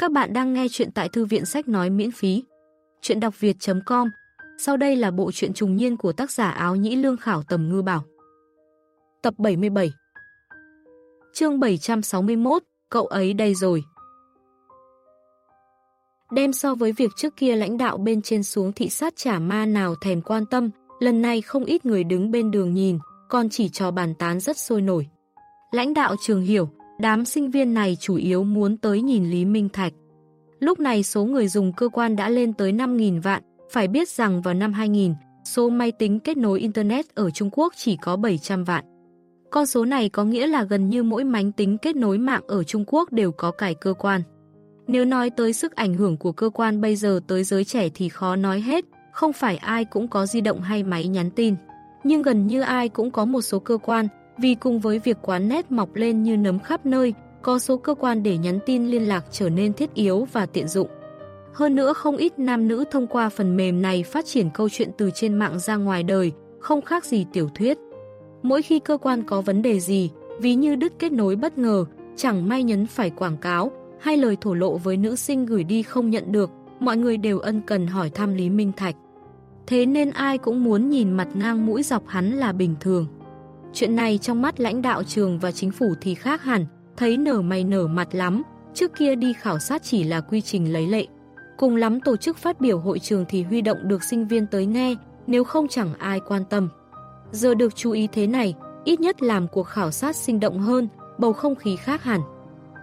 Các bạn đang nghe chuyện tại thư viện sách nói miễn phí. Chuyện đọc việt.com Sau đây là bộ truyện trùng niên của tác giả áo nhĩ lương khảo tầm ngư bảo. Tập 77 Chương 761 Cậu ấy đây rồi Đem so với việc trước kia lãnh đạo bên trên xuống thị sát trả ma nào thèm quan tâm, lần này không ít người đứng bên đường nhìn, còn chỉ cho bàn tán rất sôi nổi. Lãnh đạo trường hiểu, đám sinh viên này chủ yếu muốn tới nhìn Lý Minh Thạch. Lúc này số người dùng cơ quan đã lên tới 5.000 vạn, phải biết rằng vào năm 2000, số máy tính kết nối Internet ở Trung Quốc chỉ có 700 vạn. Con số này có nghĩa là gần như mỗi máy tính kết nối mạng ở Trung Quốc đều có cải cơ quan. Nếu nói tới sức ảnh hưởng của cơ quan bây giờ tới giới trẻ thì khó nói hết, không phải ai cũng có di động hay máy nhắn tin. Nhưng gần như ai cũng có một số cơ quan, vì cùng với việc quán nét mọc lên như nấm khắp nơi, có số cơ quan để nhắn tin liên lạc trở nên thiết yếu và tiện dụng. Hơn nữa không ít nam nữ thông qua phần mềm này phát triển câu chuyện từ trên mạng ra ngoài đời, không khác gì tiểu thuyết. Mỗi khi cơ quan có vấn đề gì, ví như đứt kết nối bất ngờ, chẳng may nhấn phải quảng cáo, hay lời thổ lộ với nữ sinh gửi đi không nhận được, mọi người đều ân cần hỏi thăm Lý Minh Thạch. Thế nên ai cũng muốn nhìn mặt ngang mũi dọc hắn là bình thường. Chuyện này trong mắt lãnh đạo trường và chính phủ thì khác hẳn, thấy nở mày nở mặt lắm, trước kia đi khảo sát chỉ là quy trình lấy lệ. Cùng lắm tổ chức phát biểu hội trường thì huy động được sinh viên tới nghe, nếu không chẳng ai quan tâm. Giờ được chú ý thế này, ít nhất làm cuộc khảo sát sinh động hơn, bầu không khí khác hẳn.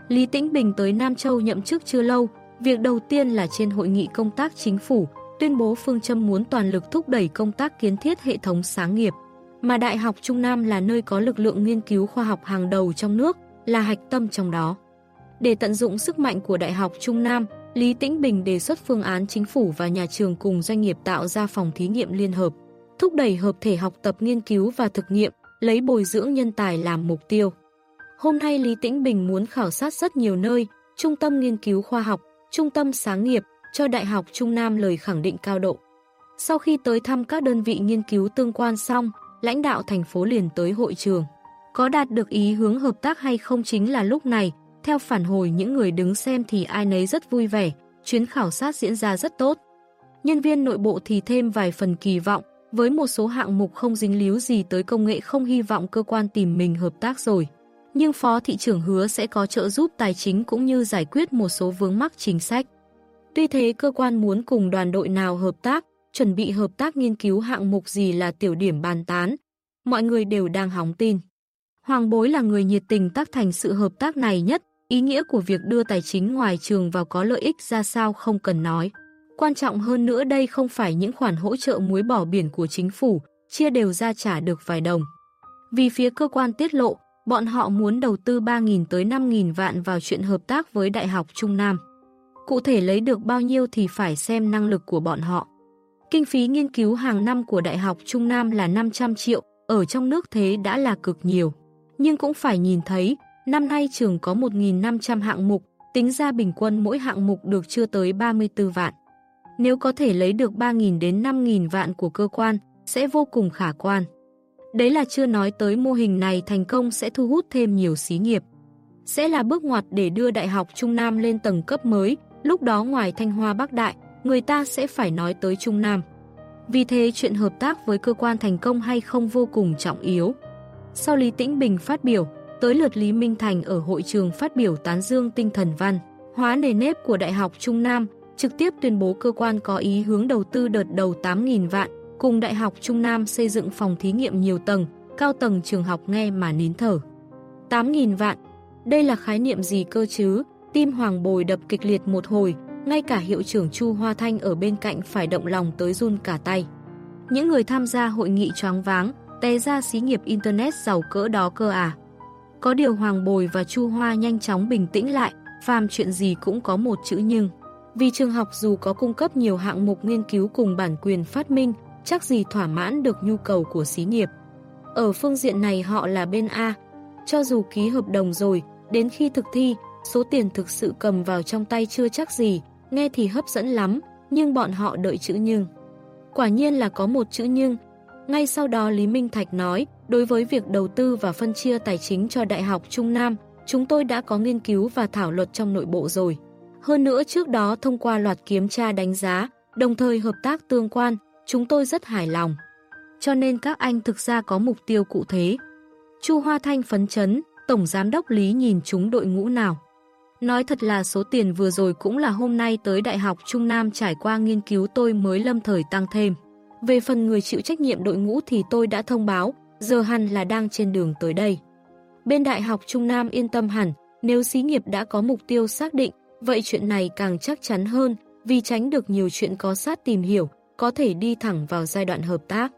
Lý Tĩnh Bình tới Nam Châu nhậm chức chưa lâu, việc đầu tiên là trên hội nghị công tác chính phủ, tuyên bố phương châm muốn toàn lực thúc đẩy công tác kiến thiết hệ thống sáng nghiệp, mà Đại học Trung Nam là nơi có lực lượng nghiên cứu khoa học hàng đầu trong nước, là hạch tâm trong đó. Để tận dụng sức mạnh của Đại học Trung Nam, Lý Tĩnh Bình đề xuất phương án chính phủ và nhà trường cùng doanh nghiệp tạo ra phòng thí nghiệm liên hợp, thúc đẩy hợp thể học tập nghiên cứu và thực nghiệm, lấy bồi dưỡng nhân tài làm mục tiêu. Hôm nay Lý Tĩnh Bình muốn khảo sát rất nhiều nơi, trung tâm nghiên cứu khoa học, trung tâm sáng nghiệp, cho Đại học Trung Nam lời khẳng định cao độ. Sau khi tới thăm các đơn vị nghiên cứu tương quan xong, lãnh đạo thành phố liền tới hội trường. Có đạt được ý hướng hợp tác hay không chính là lúc này, theo phản hồi những người đứng xem thì ai nấy rất vui vẻ, chuyến khảo sát diễn ra rất tốt. Nhân viên nội bộ thì thêm vài phần kỳ vọng, với một số hạng mục không dính líu gì tới công nghệ không hy vọng cơ quan tìm mình hợp tác rồi. Nhưng Phó Thị trưởng hứa sẽ có trợ giúp tài chính cũng như giải quyết một số vướng mắc chính sách. Tuy thế cơ quan muốn cùng đoàn đội nào hợp tác, chuẩn bị hợp tác nghiên cứu hạng mục gì là tiểu điểm bàn tán. Mọi người đều đang hóng tin. Hoàng Bối là người nhiệt tình tác thành sự hợp tác này nhất, ý nghĩa của việc đưa tài chính ngoài trường vào có lợi ích ra sao không cần nói. Quan trọng hơn nữa đây không phải những khoản hỗ trợ muối bỏ biển của chính phủ, chia đều ra trả được vài đồng. Vì phía cơ quan tiết lộ, bọn họ muốn đầu tư 3.000 tới 5.000 vạn vào chuyện hợp tác với Đại học Trung Nam. Cụ thể lấy được bao nhiêu thì phải xem năng lực của bọn họ. Kinh phí nghiên cứu hàng năm của Đại học Trung Nam là 500 triệu, ở trong nước thế đã là cực nhiều. Nhưng cũng phải nhìn thấy, năm nay trường có 1.500 hạng mục, tính ra bình quân mỗi hạng mục được chưa tới 34 vạn. Nếu có thể lấy được 3.000 đến 5.000 vạn của cơ quan, sẽ vô cùng khả quan. Đấy là chưa nói tới mô hình này thành công sẽ thu hút thêm nhiều xí nghiệp. Sẽ là bước ngoặt để đưa Đại học Trung Nam lên tầng cấp mới, lúc đó ngoài Thanh Hoa Bắc Đại, người ta sẽ phải nói tới Trung Nam. Vì thế chuyện hợp tác với cơ quan thành công hay không vô cùng trọng yếu. Sau Lý Tĩnh Bình phát biểu, tới lượt Lý Minh Thành ở hội trường phát biểu tán dương tinh thần văn, hóa nề nếp của Đại học Trung Nam, trực tiếp tuyên bố cơ quan có ý hướng đầu tư đợt đầu 8.000 vạn, cùng Đại học Trung Nam xây dựng phòng thí nghiệm nhiều tầng, cao tầng trường học nghe mà nín thở. 8.000 vạn, đây là khái niệm gì cơ chứ? Tim Hoàng Bồi đập kịch liệt một hồi, ngay cả hiệu trưởng Chu Hoa Thanh ở bên cạnh phải động lòng tới run cả tay. Những người tham gia hội nghị choáng váng, té ra xí nghiệp Internet giàu cỡ đó cơ à. Có điều Hoàng Bồi và Chu Hoa nhanh chóng bình tĩnh lại, phàm chuyện gì cũng có một chữ nhưng. Vì trường học dù có cung cấp nhiều hạng mục nghiên cứu cùng bản quyền phát minh, chắc gì thỏa mãn được nhu cầu của xí nghiệp. Ở phương diện này họ là bên A, cho dù ký hợp đồng rồi, đến khi thực thi, số tiền thực sự cầm vào trong tay chưa chắc gì, nghe thì hấp dẫn lắm, nhưng bọn họ đợi chữ nhưng. Quả nhiên là có một chữ nhưng. Ngay sau đó Lý Minh Thạch nói, đối với việc đầu tư và phân chia tài chính cho Đại học Trung Nam, chúng tôi đã có nghiên cứu và thảo luận trong nội bộ rồi. Hơn nữa trước đó thông qua loạt kiểm tra đánh giá, đồng thời hợp tác tương quan, chúng tôi rất hài lòng. Cho nên các anh thực ra có mục tiêu cụ thể. Chu Hoa Thanh phấn chấn, Tổng Giám đốc Lý nhìn chúng đội ngũ nào. Nói thật là số tiền vừa rồi cũng là hôm nay tới Đại học Trung Nam trải qua nghiên cứu tôi mới lâm thời tăng thêm. Về phần người chịu trách nhiệm đội ngũ thì tôi đã thông báo, giờ hẳn là đang trên đường tới đây. Bên Đại học Trung Nam yên tâm hẳn, nếu xí nghiệp đã có mục tiêu xác định, vậy chuyện này càng chắc chắn hơn, vì tránh được nhiều chuyện có sát tìm hiểu, có thể đi thẳng vào giai đoạn hợp tác.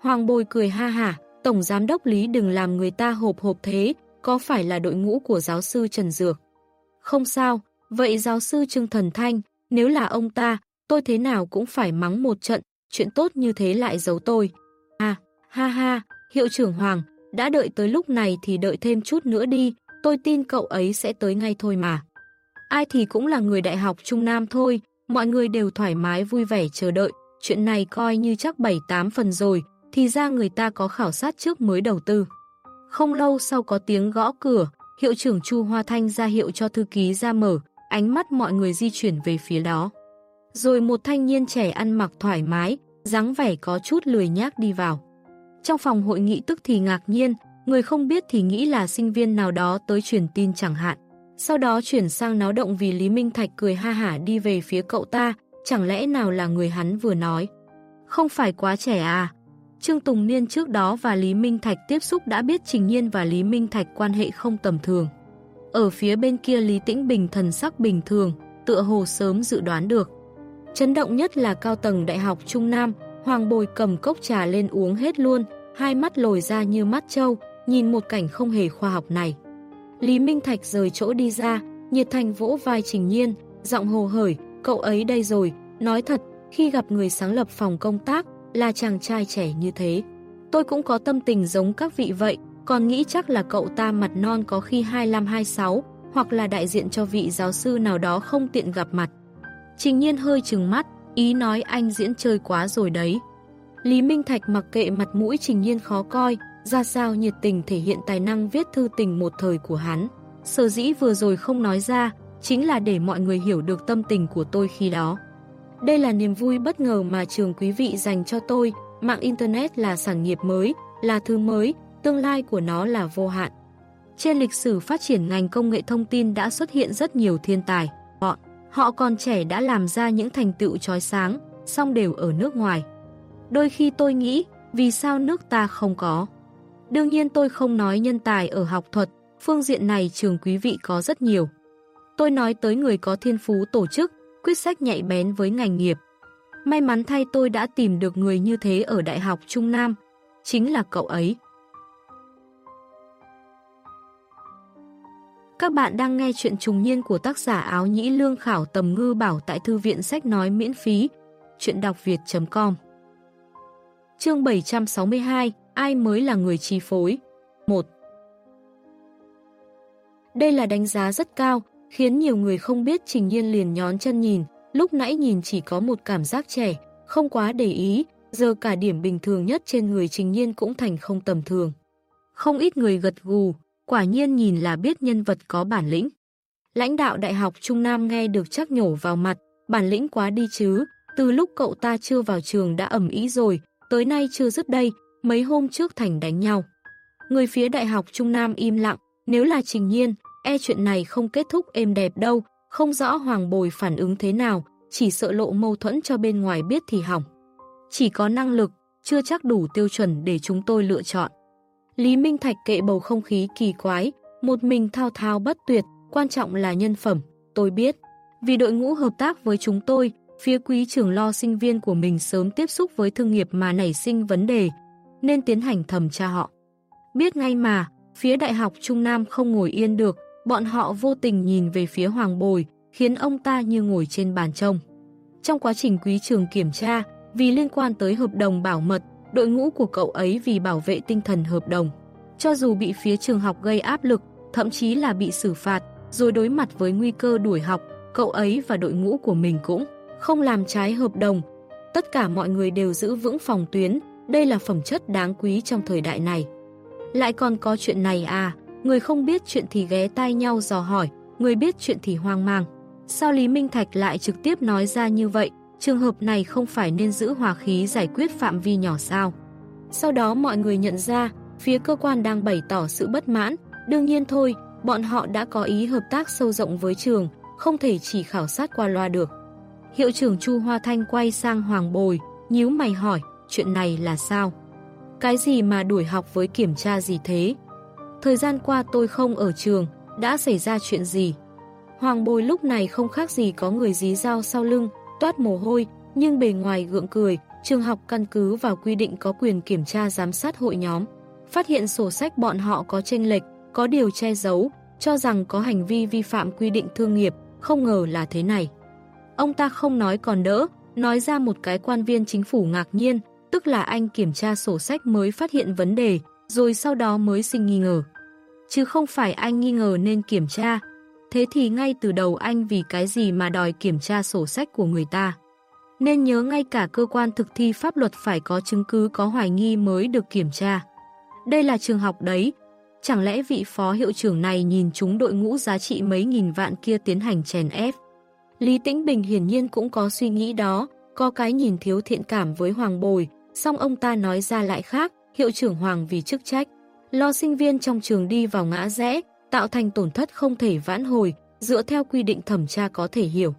Hoàng Bồi cười ha hả, Tổng Giám đốc Lý đừng làm người ta hộp hộp thế, có phải là đội ngũ của giáo sư Trần Dược? Không sao, vậy giáo sư Trương Thần Thanh, nếu là ông ta, tôi thế nào cũng phải mắng một trận, chuyện tốt như thế lại giấu tôi. À, ha ha, hiệu trưởng Hoàng, đã đợi tới lúc này thì đợi thêm chút nữa đi, tôi tin cậu ấy sẽ tới ngay thôi mà. Ai thì cũng là người đại học Trung Nam thôi, mọi người đều thoải mái vui vẻ chờ đợi, chuyện này coi như chắc 7-8 phần rồi, thì ra người ta có khảo sát trước mới đầu tư. Không lâu sau có tiếng gõ cửa, hiệu trưởng Chu Hoa Thanh ra hiệu cho thư ký ra mở, ánh mắt mọi người di chuyển về phía đó. Rồi một thanh niên trẻ ăn mặc thoải mái, dáng vẻ có chút lười nhác đi vào. Trong phòng hội nghị tức thì ngạc nhiên, người không biết thì nghĩ là sinh viên nào đó tới truyền tin chẳng hạn. Sau đó chuyển sang náo động vì Lý Minh Thạch cười ha hả đi về phía cậu ta, chẳng lẽ nào là người hắn vừa nói. Không phải quá trẻ à? Trương Tùng Niên trước đó và Lý Minh Thạch tiếp xúc đã biết Trình Nhiên và Lý Minh Thạch quan hệ không tầm thường. Ở phía bên kia Lý Tĩnh Bình thần sắc bình thường, tựa hồ sớm dự đoán được. Chấn động nhất là cao tầng Đại học Trung Nam, Hoàng Bồi cầm cốc trà lên uống hết luôn, hai mắt lồi ra như mắt trâu, nhìn một cảnh không hề khoa học này. Lý Minh Thạch rời chỗ đi ra, nhiệt thành vỗ vai Trình Nhiên, giọng hồ hởi, cậu ấy đây rồi, nói thật, khi gặp người sáng lập phòng công tác, là chàng trai trẻ như thế. Tôi cũng có tâm tình giống các vị vậy, còn nghĩ chắc là cậu ta mặt non có khi 25-26, hoặc là đại diện cho vị giáo sư nào đó không tiện gặp mặt. Trình nhiên hơi trừng mắt, ý nói anh diễn chơi quá rồi đấy. Lý Minh Thạch mặc kệ mặt mũi trình nhiên khó coi, ra sao nhiệt tình thể hiện tài năng viết thư tình một thời của hắn. Sở dĩ vừa rồi không nói ra, chính là để mọi người hiểu được tâm tình của tôi khi đó. Đây là niềm vui bất ngờ mà trường quý vị dành cho tôi, mạng Internet là sản nghiệp mới, là thứ mới, tương lai của nó là vô hạn. Trên lịch sử phát triển ngành công nghệ thông tin đã xuất hiện rất nhiều thiên tài, bọn họ còn trẻ đã làm ra những thành tựu trói sáng, song đều ở nước ngoài. Đôi khi tôi nghĩ, vì sao nước ta không có? Đương nhiên tôi không nói nhân tài ở học thuật, phương diện này trường quý vị có rất nhiều. Tôi nói tới người có thiên phú tổ chức, quyết sách nhạy bén với ngành nghiệp. May mắn thay tôi đã tìm được người như thế ở Đại học Trung Nam, chính là cậu ấy. Các bạn đang nghe chuyện trùng niên của tác giả áo nhĩ lương khảo tầm ngư bảo tại thư viện sách nói miễn phí, chuyện đọc việt.com Chương 762 Ai mới là người chi phối? 1. Đây là đánh giá rất cao, khiến nhiều người không biết Trình Nhiên liền nhón chân nhìn, lúc nãy nhìn chỉ có một cảm giác trẻ, không quá để ý, giờ cả điểm bình thường nhất trên người Trình Nhiên cũng thành không tầm thường. Không ít người gật gù, quả nhiên nhìn là biết nhân vật có bản lĩnh. Lãnh đạo Đại học Trung Nam nghe được chắc nhổ vào mặt, bản lĩnh quá đi chứ, từ lúc cậu ta chưa vào trường đã ẩm ý rồi, tới nay chưa dứt đây, mấy hôm trước thành đánh nhau. Người phía Đại học Trung Nam im lặng, nếu là Trình Nhiên, e chuyện này không kết thúc êm đẹp đâu, không rõ Hoàng Bồi phản ứng thế nào, chỉ sợ lộ mâu thuẫn cho bên ngoài biết thì hỏng. Chỉ có năng lực, chưa chắc đủ tiêu chuẩn để chúng tôi lựa chọn. Lý Minh Thạch kệ bầu không khí kỳ quái, một mình thao thao bất tuyệt, quan trọng là nhân phẩm, tôi biết. Vì đội ngũ hợp tác với chúng tôi, phía quý trưởng lo sinh viên của mình sớm tiếp xúc với thương nghiệp mà nảy sinh vấn đề, nên tiến hành thẩm tra họ. Biết ngay mà, phía Đại học Trung Nam không ngồi yên được, bọn họ vô tình nhìn về phía Hoàng Bồi, khiến ông ta như ngồi trên bàn trông. Trong quá trình quý trường kiểm tra, vì liên quan tới hợp đồng bảo mật, đội ngũ của cậu ấy vì bảo vệ tinh thần hợp đồng. Cho dù bị phía trường học gây áp lực, thậm chí là bị xử phạt, rồi đối mặt với nguy cơ đuổi học, cậu ấy và đội ngũ của mình cũng không làm trái hợp đồng. Tất cả mọi người đều giữ vững phòng tuyến, đây là phẩm chất đáng quý trong thời đại này. Lại còn có chuyện này à, người không biết chuyện thì ghé tai nhau dò hỏi, người biết chuyện thì hoang mang. Sao Lý Minh Thạch lại trực tiếp nói ra như vậy? Trường hợp này không phải nên giữ hòa khí giải quyết phạm vi nhỏ sao? Sau đó mọi người nhận ra, phía cơ quan đang bày tỏ sự bất mãn. Đương nhiên thôi, bọn họ đã có ý hợp tác sâu rộng với trường, không thể chỉ khảo sát qua loa được. Hiệu trưởng Chu Hoa Thanh quay sang Hoàng Bồi, nhíu mày hỏi, chuyện này là sao? Cái gì mà đuổi học với kiểm tra gì thế? Thời gian qua tôi không ở trường, đã xảy ra chuyện gì? Hoàng Bồi lúc này không khác gì có người dí dao sau lưng, toát mồ hôi, nhưng bề ngoài gượng cười, trường học căn cứ vào quy định có quyền kiểm tra giám sát hội nhóm. Phát hiện sổ sách bọn họ có chênh lệch, có điều che giấu, cho rằng có hành vi vi phạm quy định thương nghiệp, không ngờ là thế này. Ông ta không nói còn đỡ, nói ra một cái quan viên chính phủ ngạc nhiên, tức là anh kiểm tra sổ sách mới phát hiện vấn đề, rồi sau đó mới sinh nghi ngờ. Chứ không phải anh nghi ngờ nên kiểm tra. Thế thì ngay từ đầu anh vì cái gì mà đòi kiểm tra sổ sách của người ta? Nên nhớ ngay cả cơ quan thực thi pháp luật phải có chứng cứ có hoài nghi mới được kiểm tra. Đây là trường học đấy. Chẳng lẽ vị phó hiệu trưởng này nhìn chúng đội ngũ giá trị mấy nghìn vạn kia tiến hành chèn ép? Lý Tĩnh Bình hiển nhiên cũng có suy nghĩ đó, có cái nhìn thiếu thiện cảm với Hoàng Bồi, song ông ta nói ra lại khác, hiệu trưởng Hoàng vì chức trách. Lo sinh viên trong trường đi vào ngã rẽ, tạo thành tổn thất không thể vãn hồi, dựa theo quy định thẩm tra có thể hiểu.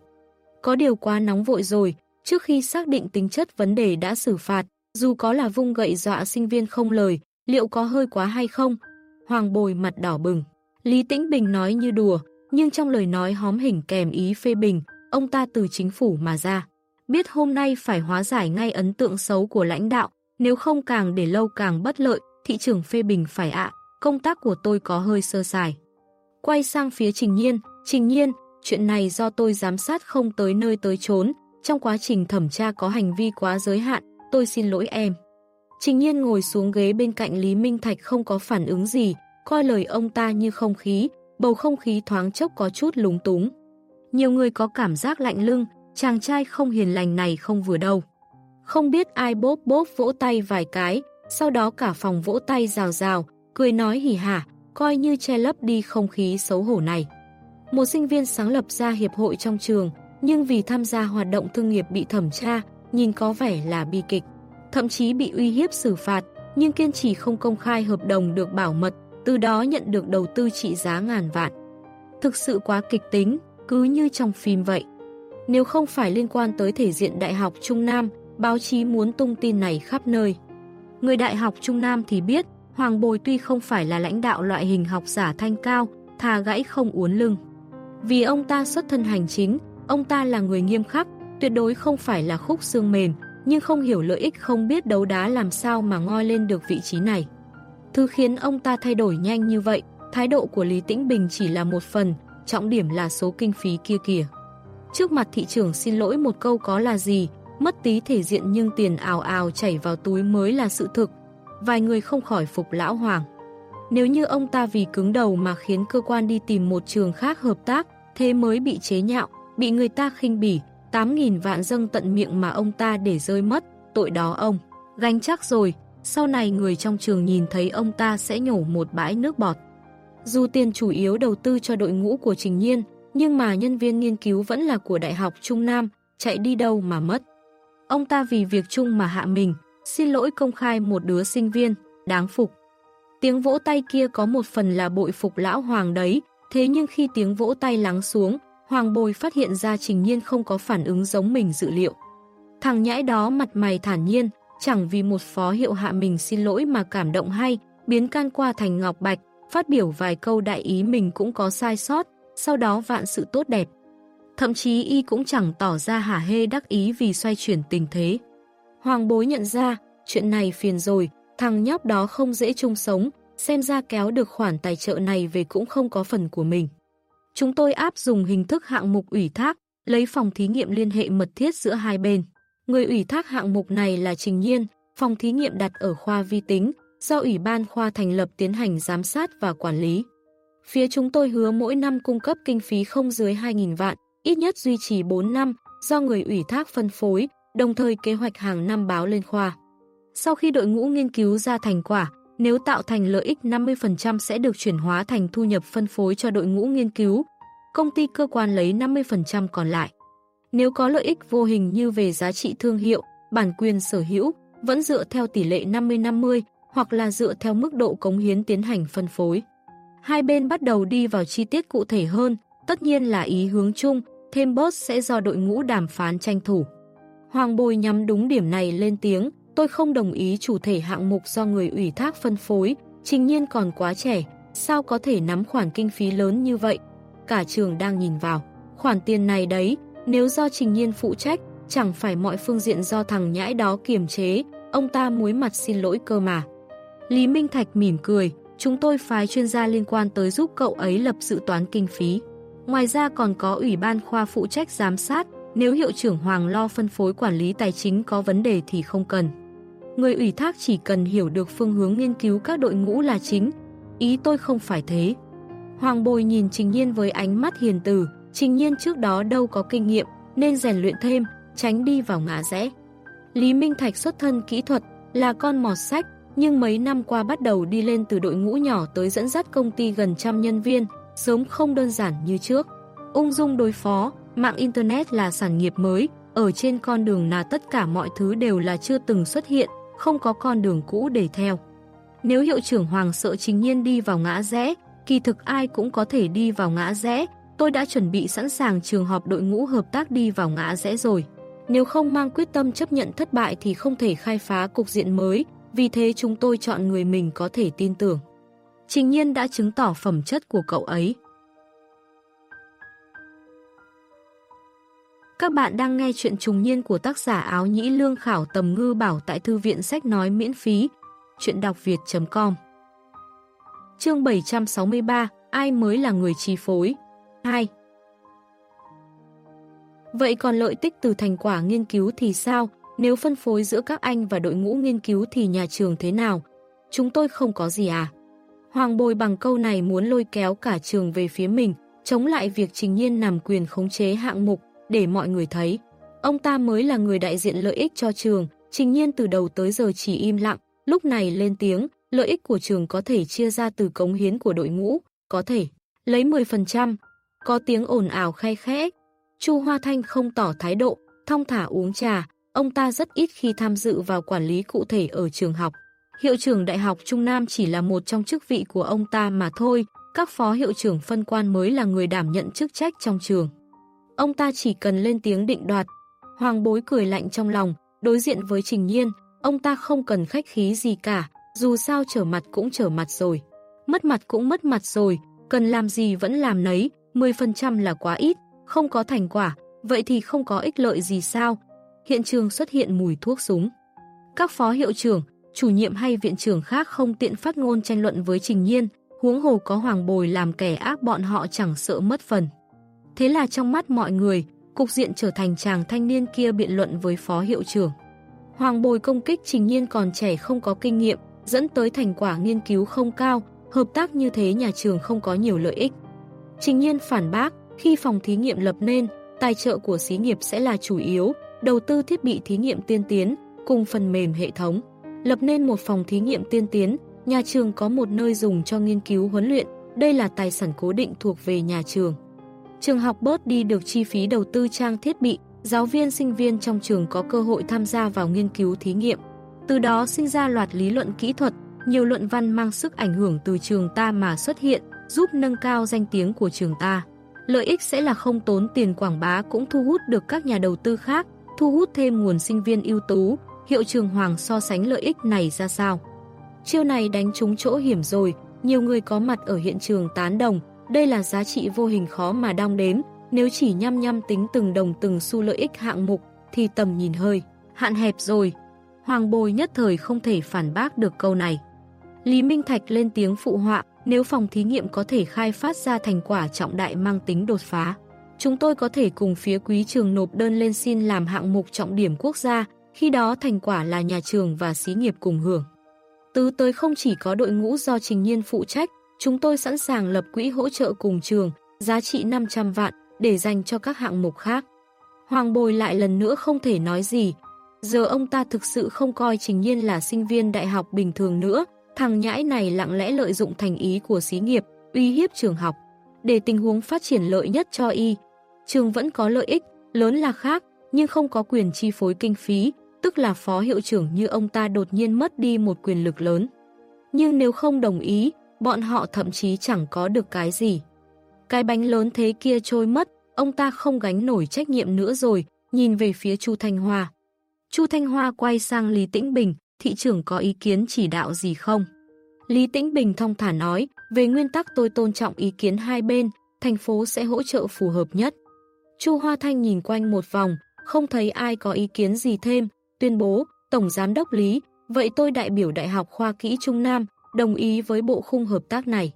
Có điều quá nóng vội rồi, trước khi xác định tính chất vấn đề đã xử phạt, dù có là vung gậy dọa sinh viên không lời, liệu có hơi quá hay không? Hoàng Bồi mặt đỏ bừng. Lý Tĩnh Bình nói như đùa, nhưng trong lời nói hóm hình kèm ý phê bình, ông ta từ chính phủ mà ra. Biết hôm nay phải hóa giải ngay ấn tượng xấu của lãnh đạo, nếu không càng để lâu càng bất lợi, thị trường phê bình phải ạ, công tác của tôi có hơi sơ sài. Quay sang phía Trình Nhiên, Trình Nhiên, chuyện này do tôi giám sát không tới nơi tới chốn, trong quá trình thẩm tra có hành vi quá giới hạn, tôi xin lỗi em. Trình Nhiên ngồi xuống ghế bên cạnh Lý Minh Thạch không có phản ứng gì, coi lời ông ta như không khí, bầu không khí thoáng chốc có chút lúng túng. Nhiều người có cảm giác lạnh lưng, chàng trai không hiền lành này không vừa đâu. Không biết ai bốp bốp vỗ tay vài cái, sau đó cả phòng vỗ tay rào rào, cười nói hỉ hả, coi như che lấp đi không khí xấu hổ này. Một sinh viên sáng lập ra hiệp hội trong trường, nhưng vì tham gia hoạt động thương nghiệp bị thẩm tra, nhìn có vẻ là bi kịch. Thậm chí bị uy hiếp xử phạt, nhưng kiên trì không công khai hợp đồng được bảo mật, từ đó nhận được đầu tư trị giá ngàn vạn. Thực sự quá kịch tính, cứ như trong phim vậy. Nếu không phải liên quan tới thể diện Đại học Trung Nam, báo chí muốn tung tin này khắp nơi. Người Đại học Trung Nam thì biết, Hoàng Bồi tuy không phải là lãnh đạo loại hình học giả thanh cao, thà gãy không uốn lưng. Vì ông ta xuất thân hành chính, ông ta là người nghiêm khắc, tuyệt đối không phải là khúc xương mềm, nhưng không hiểu lợi ích không biết đấu đá làm sao mà ngoi lên được vị trí này. Thứ khiến ông ta thay đổi nhanh như vậy, thái độ của Lý Tĩnh Bình chỉ là một phần, trọng điểm là số kinh phí kia kìa. Trước mặt thị trường xin lỗi một câu có là gì, mất tí thể diện nhưng tiền ào ào chảy vào túi mới là sự thực. Vài người không khỏi phục lão hoàng. Nếu như ông ta vì cứng đầu mà khiến cơ quan đi tìm một trường khác hợp tác, thế mới bị chế nhạo, bị người ta khinh bỉ, 8.000 vạn dâng tận miệng mà ông ta để rơi mất, tội đó ông. Gánh chắc rồi, sau này người trong trường nhìn thấy ông ta sẽ nhổ một bãi nước bọt. Dù tiền chủ yếu đầu tư cho đội ngũ của Trình Nhiên, nhưng mà nhân viên nghiên cứu vẫn là của Đại học Trung Nam, chạy đi đâu mà mất. Ông ta vì việc chung mà hạ mình, xin lỗi công khai một đứa sinh viên, đáng phục. Tiếng vỗ tay kia có một phần là bội phục lão hoàng đấy, thế nhưng khi tiếng vỗ tay lắng xuống, Hoàng Bồi phát hiện ra Trình Nhiên không có phản ứng giống mình dự liệu. Thằng nhãi đó mặt mày thản nhiên, chẳng vì một phó hiệu hạ mình xin lỗi mà cảm động hay, biến can qua thành ngọc bạch, phát biểu vài câu đại ý mình cũng có sai sót, sau đó vạn sự tốt đẹp. Thậm chí y cũng chẳng tỏ ra hả hê đắc ý vì xoay chuyển tình thế. Hoàng bối nhận ra, chuyện này phiền rồi, thằng nhóc đó không dễ chung sống, xem ra kéo được khoản tài trợ này về cũng không có phần của mình. Chúng tôi áp dùng hình thức hạng mục ủy thác, lấy phòng thí nghiệm liên hệ mật thiết giữa hai bên. Người ủy thác hạng mục này là Trình Nhiên, phòng thí nghiệm đặt ở khoa vi tính, do Ủy ban khoa thành lập tiến hành giám sát và quản lý. Phía chúng tôi hứa mỗi năm cung cấp kinh phí không dưới 2.000 vạn, ít nhất duy trì 4 năm, do người ủy thác phân phối, đồng thời kế hoạch hàng năm báo lên khoa. Sau khi đội ngũ nghiên cứu ra thành quả, nếu tạo thành lợi ích 50% sẽ được chuyển hóa thành thu nhập phân phối cho đội ngũ nghiên cứu. công ty cơ quan lấy 50% còn lại. Nếu có lợi ích vô hình như về giá trị thương hiệu, bản quyền sở hữu, vẫn dựa theo tỷ lệ 50-50 hoặc là dựa theo mức độ cống hiến tiến hành phân phối. Hai bên bắt đầu đi vào chi tiết cụ thể hơn, tất nhiên là ý hướng chung, thêm bớt sẽ do đội ngũ đàm phán tranh thủ. Hoàng Bồi nhắm đúng điểm này lên tiếng, tôi không đồng ý chủ thể hạng mục do người ủy thác phân phối, trình nhiên còn quá trẻ, sao có thể nắm khoản kinh phí lớn như vậy? Cả trường đang nhìn vào, khoản tiền này đấy, nếu do trình nhiên phụ trách, chẳng phải mọi phương diện do thằng nhãi đó kiềm chế, ông ta muối mặt xin lỗi cơ mà. Lý Minh Thạch mỉm cười, chúng tôi phái chuyên gia liên quan tới giúp cậu ấy lập dự toán kinh phí. Ngoài ra còn có Ủy ban khoa phụ trách giám sát, nếu hiệu trưởng Hoàng lo phân phối quản lý tài chính có vấn đề thì không cần. Người ủy thác chỉ cần hiểu được phương hướng nghiên cứu các đội ngũ là chính. Ý tôi không phải thế. Hoàng Bồi nhìn Trình Nhiên với ánh mắt hiền từ, Trình Nhiên trước đó đâu có kinh nghiệm, nên rèn luyện thêm, tránh đi vào ngã rẽ. Lý Minh Thạch xuất thân kỹ thuật, là con mọt sách, nhưng mấy năm qua bắt đầu đi lên từ đội ngũ nhỏ tới dẫn dắt công ty gần trăm nhân viên, sớm không đơn giản như trước. Ung dung đối phó, mạng Internet là sản nghiệp mới, ở trên con đường là tất cả mọi thứ đều là chưa từng xuất hiện, không có con đường cũ để theo. Nếu hiệu trưởng Hoàng sợ chính nhiên đi vào ngã rẽ, kỳ thực ai cũng có thể đi vào ngã rẽ, tôi đã chuẩn bị sẵn sàng trường họp đội ngũ hợp tác đi vào ngã rẽ rồi. Nếu không mang quyết tâm chấp nhận thất bại thì không thể khai phá cục diện mới, vì thế chúng tôi chọn người mình có thể tin tưởng. Trình nhiên đã chứng tỏ phẩm chất của cậu ấy. Các bạn đang nghe chuyện trùng niên của tác giả áo nhĩ lương khảo tầm ngư bảo tại thư viện sách nói miễn phí. Chuyện đọc việt.com Chương 763 Ai mới là người chi phối? 2 Vậy còn lợi tích từ thành quả nghiên cứu thì sao? Nếu phân phối giữa các anh và đội ngũ nghiên cứu thì nhà trường thế nào? Chúng tôi không có gì à? Hoàng Bồi bằng câu này muốn lôi kéo cả trường về phía mình, chống lại việc trình nhiên nằm quyền khống chế hạng mục để mọi người thấy. Ông ta mới là người đại diện lợi ích cho trường, trình nhiên từ đầu tới giờ chỉ im lặng, lúc này lên tiếng, lợi ích của trường có thể chia ra từ cống hiến của đội ngũ, có thể lấy 10%, có tiếng ồn ào khay khẽ. Chu Hoa Thanh không tỏ thái độ, thong thả uống trà, ông ta rất ít khi tham dự vào quản lý cụ thể ở trường học. Hiệu trưởng Đại học Trung Nam chỉ là một trong chức vị của ông ta mà thôi, các phó hiệu trưởng phân quan mới là người đảm nhận chức trách trong trường. Ông ta chỉ cần lên tiếng định đoạt. Hoàng bối cười lạnh trong lòng, đối diện với Trình Nhiên, ông ta không cần khách khí gì cả, dù sao trở mặt cũng trở mặt rồi. Mất mặt cũng mất mặt rồi, cần làm gì vẫn làm nấy, 10% là quá ít, không có thành quả, vậy thì không có ích lợi gì sao? Hiện trường xuất hiện mùi thuốc súng. Các phó hiệu trưởng, chủ nhiệm hay viện trưởng khác không tiện phát ngôn tranh luận với Trình Nhiên, huống hồ có Hoàng Bồi làm kẻ ác bọn họ chẳng sợ mất phần. Thế là trong mắt mọi người, cục diện trở thành chàng thanh niên kia biện luận với phó hiệu trưởng. Hoàng Bồi công kích Trình Nhiên còn trẻ không có kinh nghiệm, dẫn tới thành quả nghiên cứu không cao, hợp tác như thế nhà trường không có nhiều lợi ích. Trình Nhiên phản bác, khi phòng thí nghiệm lập nên, tài trợ của xí nghiệp sẽ là chủ yếu, đầu tư thiết bị thí nghiệm tiên tiến, cùng phần mềm hệ thống. Lập nên một phòng thí nghiệm tiên tiến, nhà trường có một nơi dùng cho nghiên cứu huấn luyện, đây là tài sản cố định thuộc về nhà trường. Trường học bớt đi được chi phí đầu tư trang thiết bị, giáo viên sinh viên trong trường có cơ hội tham gia vào nghiên cứu thí nghiệm. Từ đó sinh ra loạt lý luận kỹ thuật, nhiều luận văn mang sức ảnh hưởng từ trường ta mà xuất hiện, giúp nâng cao danh tiếng của trường ta. Lợi ích sẽ là không tốn tiền quảng bá cũng thu hút được các nhà đầu tư khác, thu hút thêm nguồn sinh viên ưu tú, hiệu trường Hoàng so sánh lợi ích này ra sao. Chiêu này đánh trúng chỗ hiểm rồi, nhiều người có mặt ở hiện trường tán đồng, đây là giá trị vô hình khó mà đong đếm, nếu chỉ nhăm nhăm tính từng đồng từng xu lợi ích hạng mục thì tầm nhìn hơi, hạn hẹp rồi. Hoàng Bồi nhất thời không thể phản bác được câu này. Lý Minh Thạch lên tiếng phụ họa, nếu phòng thí nghiệm có thể khai phát ra thành quả trọng đại mang tính đột phá. Chúng tôi có thể cùng phía quý trường nộp đơn lên xin làm hạng mục trọng điểm quốc gia, khi đó thành quả là nhà trường và xí nghiệp cùng hưởng. Tứ tới không chỉ có đội ngũ do Trình Nhiên phụ trách, chúng tôi sẵn sàng lập quỹ hỗ trợ cùng trường, giá trị 500 vạn, để dành cho các hạng mục khác. Hoàng Bồi lại lần nữa không thể nói gì. Giờ ông ta thực sự không coi Trình Nhiên là sinh viên đại học bình thường nữa, thằng nhãi này lặng lẽ lợi dụng thành ý của xí nghiệp, uy hiếp trường học. để tình huống phát triển lợi nhất cho y. Trường vẫn có lợi ích, lớn là khác, nhưng không có quyền chi phối kinh phí, tức là phó hiệu trưởng như ông ta đột nhiên mất đi một quyền lực lớn. Nhưng nếu không đồng ý, bọn họ thậm chí chẳng có được cái gì. Cái bánh lớn thế kia trôi mất, ông ta không gánh nổi trách nhiệm nữa rồi, nhìn về phía Chu Thanh Hoa. Chu Thanh Hoa quay sang Lý Tĩnh Bình, thị trưởng có ý kiến chỉ đạo gì không? Lý Tĩnh Bình thông thả nói, về nguyên tắc tôi tôn trọng ý kiến hai bên, thành phố sẽ hỗ trợ phù hợp nhất. Chu Hoa Thanh nhìn quanh một vòng, không thấy ai có ý kiến gì thêm, tuyên bố, Tổng Giám đốc Lý, vậy tôi đại biểu Đại học Khoa Kỹ Trung Nam, đồng ý với bộ khung hợp tác này.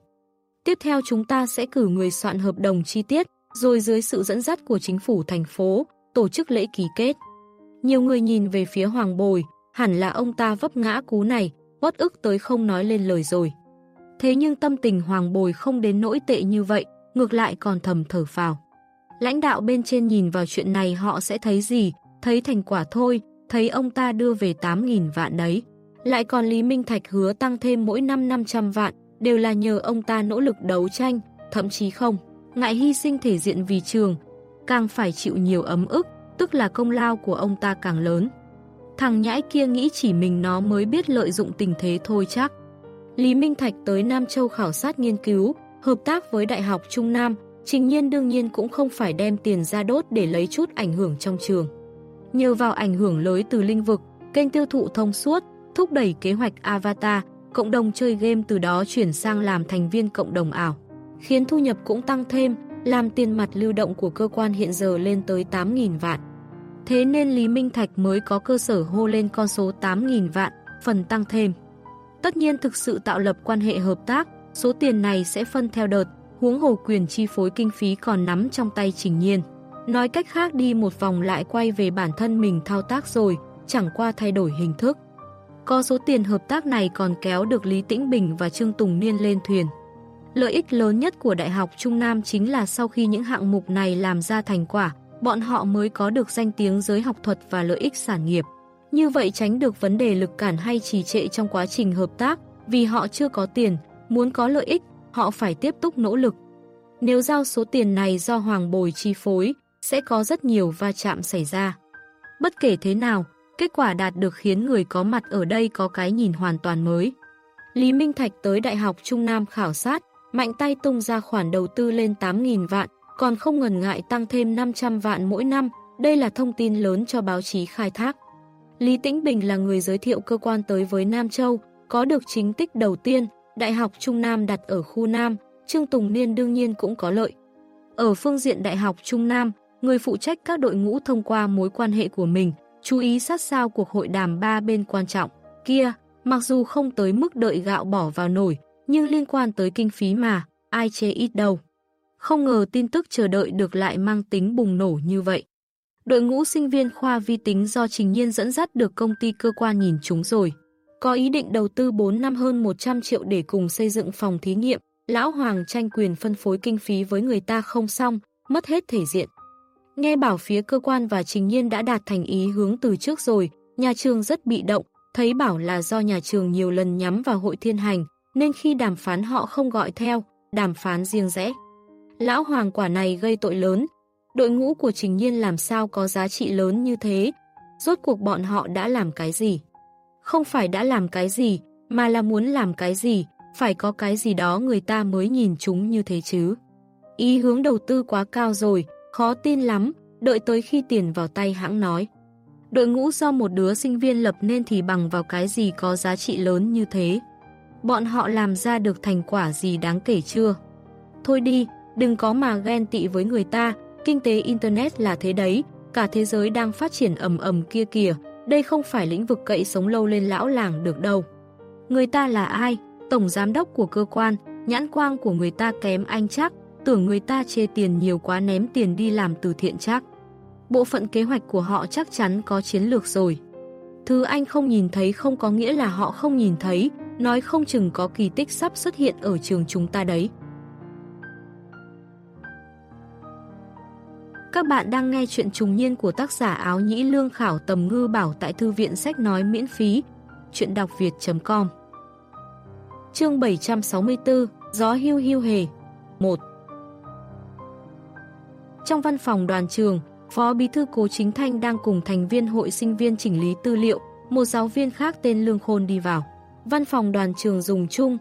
Tiếp theo chúng ta sẽ cử người soạn hợp đồng chi tiết, rồi dưới sự dẫn dắt của chính phủ thành phố, tổ chức lễ ký kết. Nhiều người nhìn về phía Hoàng Bồi, hẳn là ông ta vấp ngã cú này, bót ức tới không nói lên lời rồi. Thế nhưng tâm tình Hoàng Bồi không đến nỗi tệ như vậy, ngược lại còn thầm thở phào. Lãnh đạo bên trên nhìn vào chuyện này họ sẽ thấy gì? Thấy thành quả thôi, thấy ông ta đưa về 8.000 vạn đấy. Lại còn Lý Minh Thạch hứa tăng thêm mỗi năm 500 vạn, đều là nhờ ông ta nỗ lực đấu tranh, thậm chí không. Ngại hy sinh thể diện vì trường, càng phải chịu nhiều ấm ức, tức là công lao của ông ta càng lớn. Thằng nhãi kia nghĩ chỉ mình nó mới biết lợi dụng tình thế thôi chắc. Lý Minh Thạch tới Nam Châu khảo sát nghiên cứu, hợp tác với Đại học Trung Nam, Trình nhiên đương nhiên cũng không phải đem tiền ra đốt để lấy chút ảnh hưởng trong trường. Nhờ vào ảnh hưởng lớn từ linh vực, kênh tiêu thụ thông suốt, thúc đẩy kế hoạch Avatar, cộng đồng chơi game từ đó chuyển sang làm thành viên cộng đồng ảo, khiến thu nhập cũng tăng thêm, làm tiền mặt lưu động của cơ quan hiện giờ lên tới 8.000 vạn. Thế nên Lý Minh Thạch mới có cơ sở hô lên con số 8.000 vạn, phần tăng thêm. Tất nhiên thực sự tạo lập quan hệ hợp tác, số tiền này sẽ phân theo đợt, huống hồ quyền chi phối kinh phí còn nắm trong tay Trình Nhiên. Nói cách khác đi một vòng lại quay về bản thân mình thao tác rồi, chẳng qua thay đổi hình thức. Có số tiền hợp tác này còn kéo được Lý Tĩnh Bình và Trương Tùng Niên lên thuyền. Lợi ích lớn nhất của Đại học Trung Nam chính là sau khi những hạng mục này làm ra thành quả, bọn họ mới có được danh tiếng giới học thuật và lợi ích sản nghiệp. Như vậy tránh được vấn đề lực cản hay trì trệ trong quá trình hợp tác, vì họ chưa có tiền, muốn có lợi ích, họ phải tiếp tục nỗ lực. Nếu giao số tiền này do Hoàng Bồi chi phối, sẽ có rất nhiều va chạm xảy ra. Bất kể thế nào, kết quả đạt được khiến người có mặt ở đây có cái nhìn hoàn toàn mới. Lý Minh Thạch tới Đại học Trung Nam khảo sát, mạnh tay tung ra khoản đầu tư lên 8.000 vạn, còn không ngần ngại tăng thêm 500 vạn mỗi năm, đây là thông tin lớn cho báo chí khai thác. Lý Tĩnh Bình là người giới thiệu cơ quan tới với Nam Châu, có được chính tích đầu tiên, Đại học Trung Nam đặt ở khu Nam, Trương Tùng Niên đương nhiên cũng có lợi. Ở phương diện Đại học Trung Nam, người phụ trách các đội ngũ thông qua mối quan hệ của mình, chú ý sát sao cuộc hội đàm ba bên quan trọng. Kia, mặc dù không tới mức đợi gạo bỏ vào nồi, nhưng liên quan tới kinh phí mà, ai chê ít đâu. Không ngờ tin tức chờ đợi được lại mang tính bùng nổ như vậy. Đội ngũ sinh viên khoa vi tính do Trình Nhiên dẫn dắt được công ty cơ quan nhìn chúng rồi. Có ý định đầu tư 4 năm hơn 100 triệu để cùng xây dựng phòng thí nghiệm, Lão Hoàng tranh quyền phân phối kinh phí với người ta không xong, mất hết thể diện. Nghe bảo phía cơ quan và Trình Nhiên đã đạt thành ý hướng từ trước rồi, nhà trường rất bị động, thấy bảo là do nhà trường nhiều lần nhắm vào hội thiên hành, nên khi đàm phán họ không gọi theo, đàm phán riêng rẽ. Lão Hoàng quả này gây tội lớn, đội ngũ của Trình Nhiên làm sao có giá trị lớn như thế, rốt cuộc bọn họ đã làm cái gì? Không phải đã làm cái gì, mà là muốn làm cái gì, phải có cái gì đó người ta mới nhìn chúng như thế chứ. Ý hướng đầu tư quá cao rồi, khó tin lắm, đợi tới khi tiền vào tay hãng nói. Đội ngũ do một đứa sinh viên lập nên thì bằng vào cái gì có giá trị lớn như thế. Bọn họ làm ra được thành quả gì đáng kể chưa? Thôi đi, đừng có mà ghen tị với người ta, kinh tế Internet là thế đấy, cả thế giới đang phát triển ầm ầm kia kìa, đây không phải lĩnh vực cậy sống lâu lên lão làng được đâu. Người ta là ai? Tổng giám đốc của cơ quan, nhãn quang của người ta kém anh chắc, tưởng người ta chê tiền nhiều quá ném tiền đi làm từ thiện chắc. Bộ phận kế hoạch của họ chắc chắn có chiến lược rồi. Thứ anh không nhìn thấy không có nghĩa là họ không nhìn thấy, nói không chừng có kỳ tích sắp xuất hiện ở trường chúng ta đấy. Các bạn đang nghe chuyện trùng niên của tác giả áo nhĩ lương khảo tầm ngư bảo tại thư viện sách nói miễn phí. Chuyện đọc việt.com Chương 764 Gió hưu hưu hề 1 trong văn phòng đoàn trường, Phó Bí thư Cố Chính Thanh đang cùng thành viên hội sinh viên chỉnh lý tư liệu, một giáo viên khác tên Lương Khôn đi vào. Văn phòng đoàn trường dùng chung,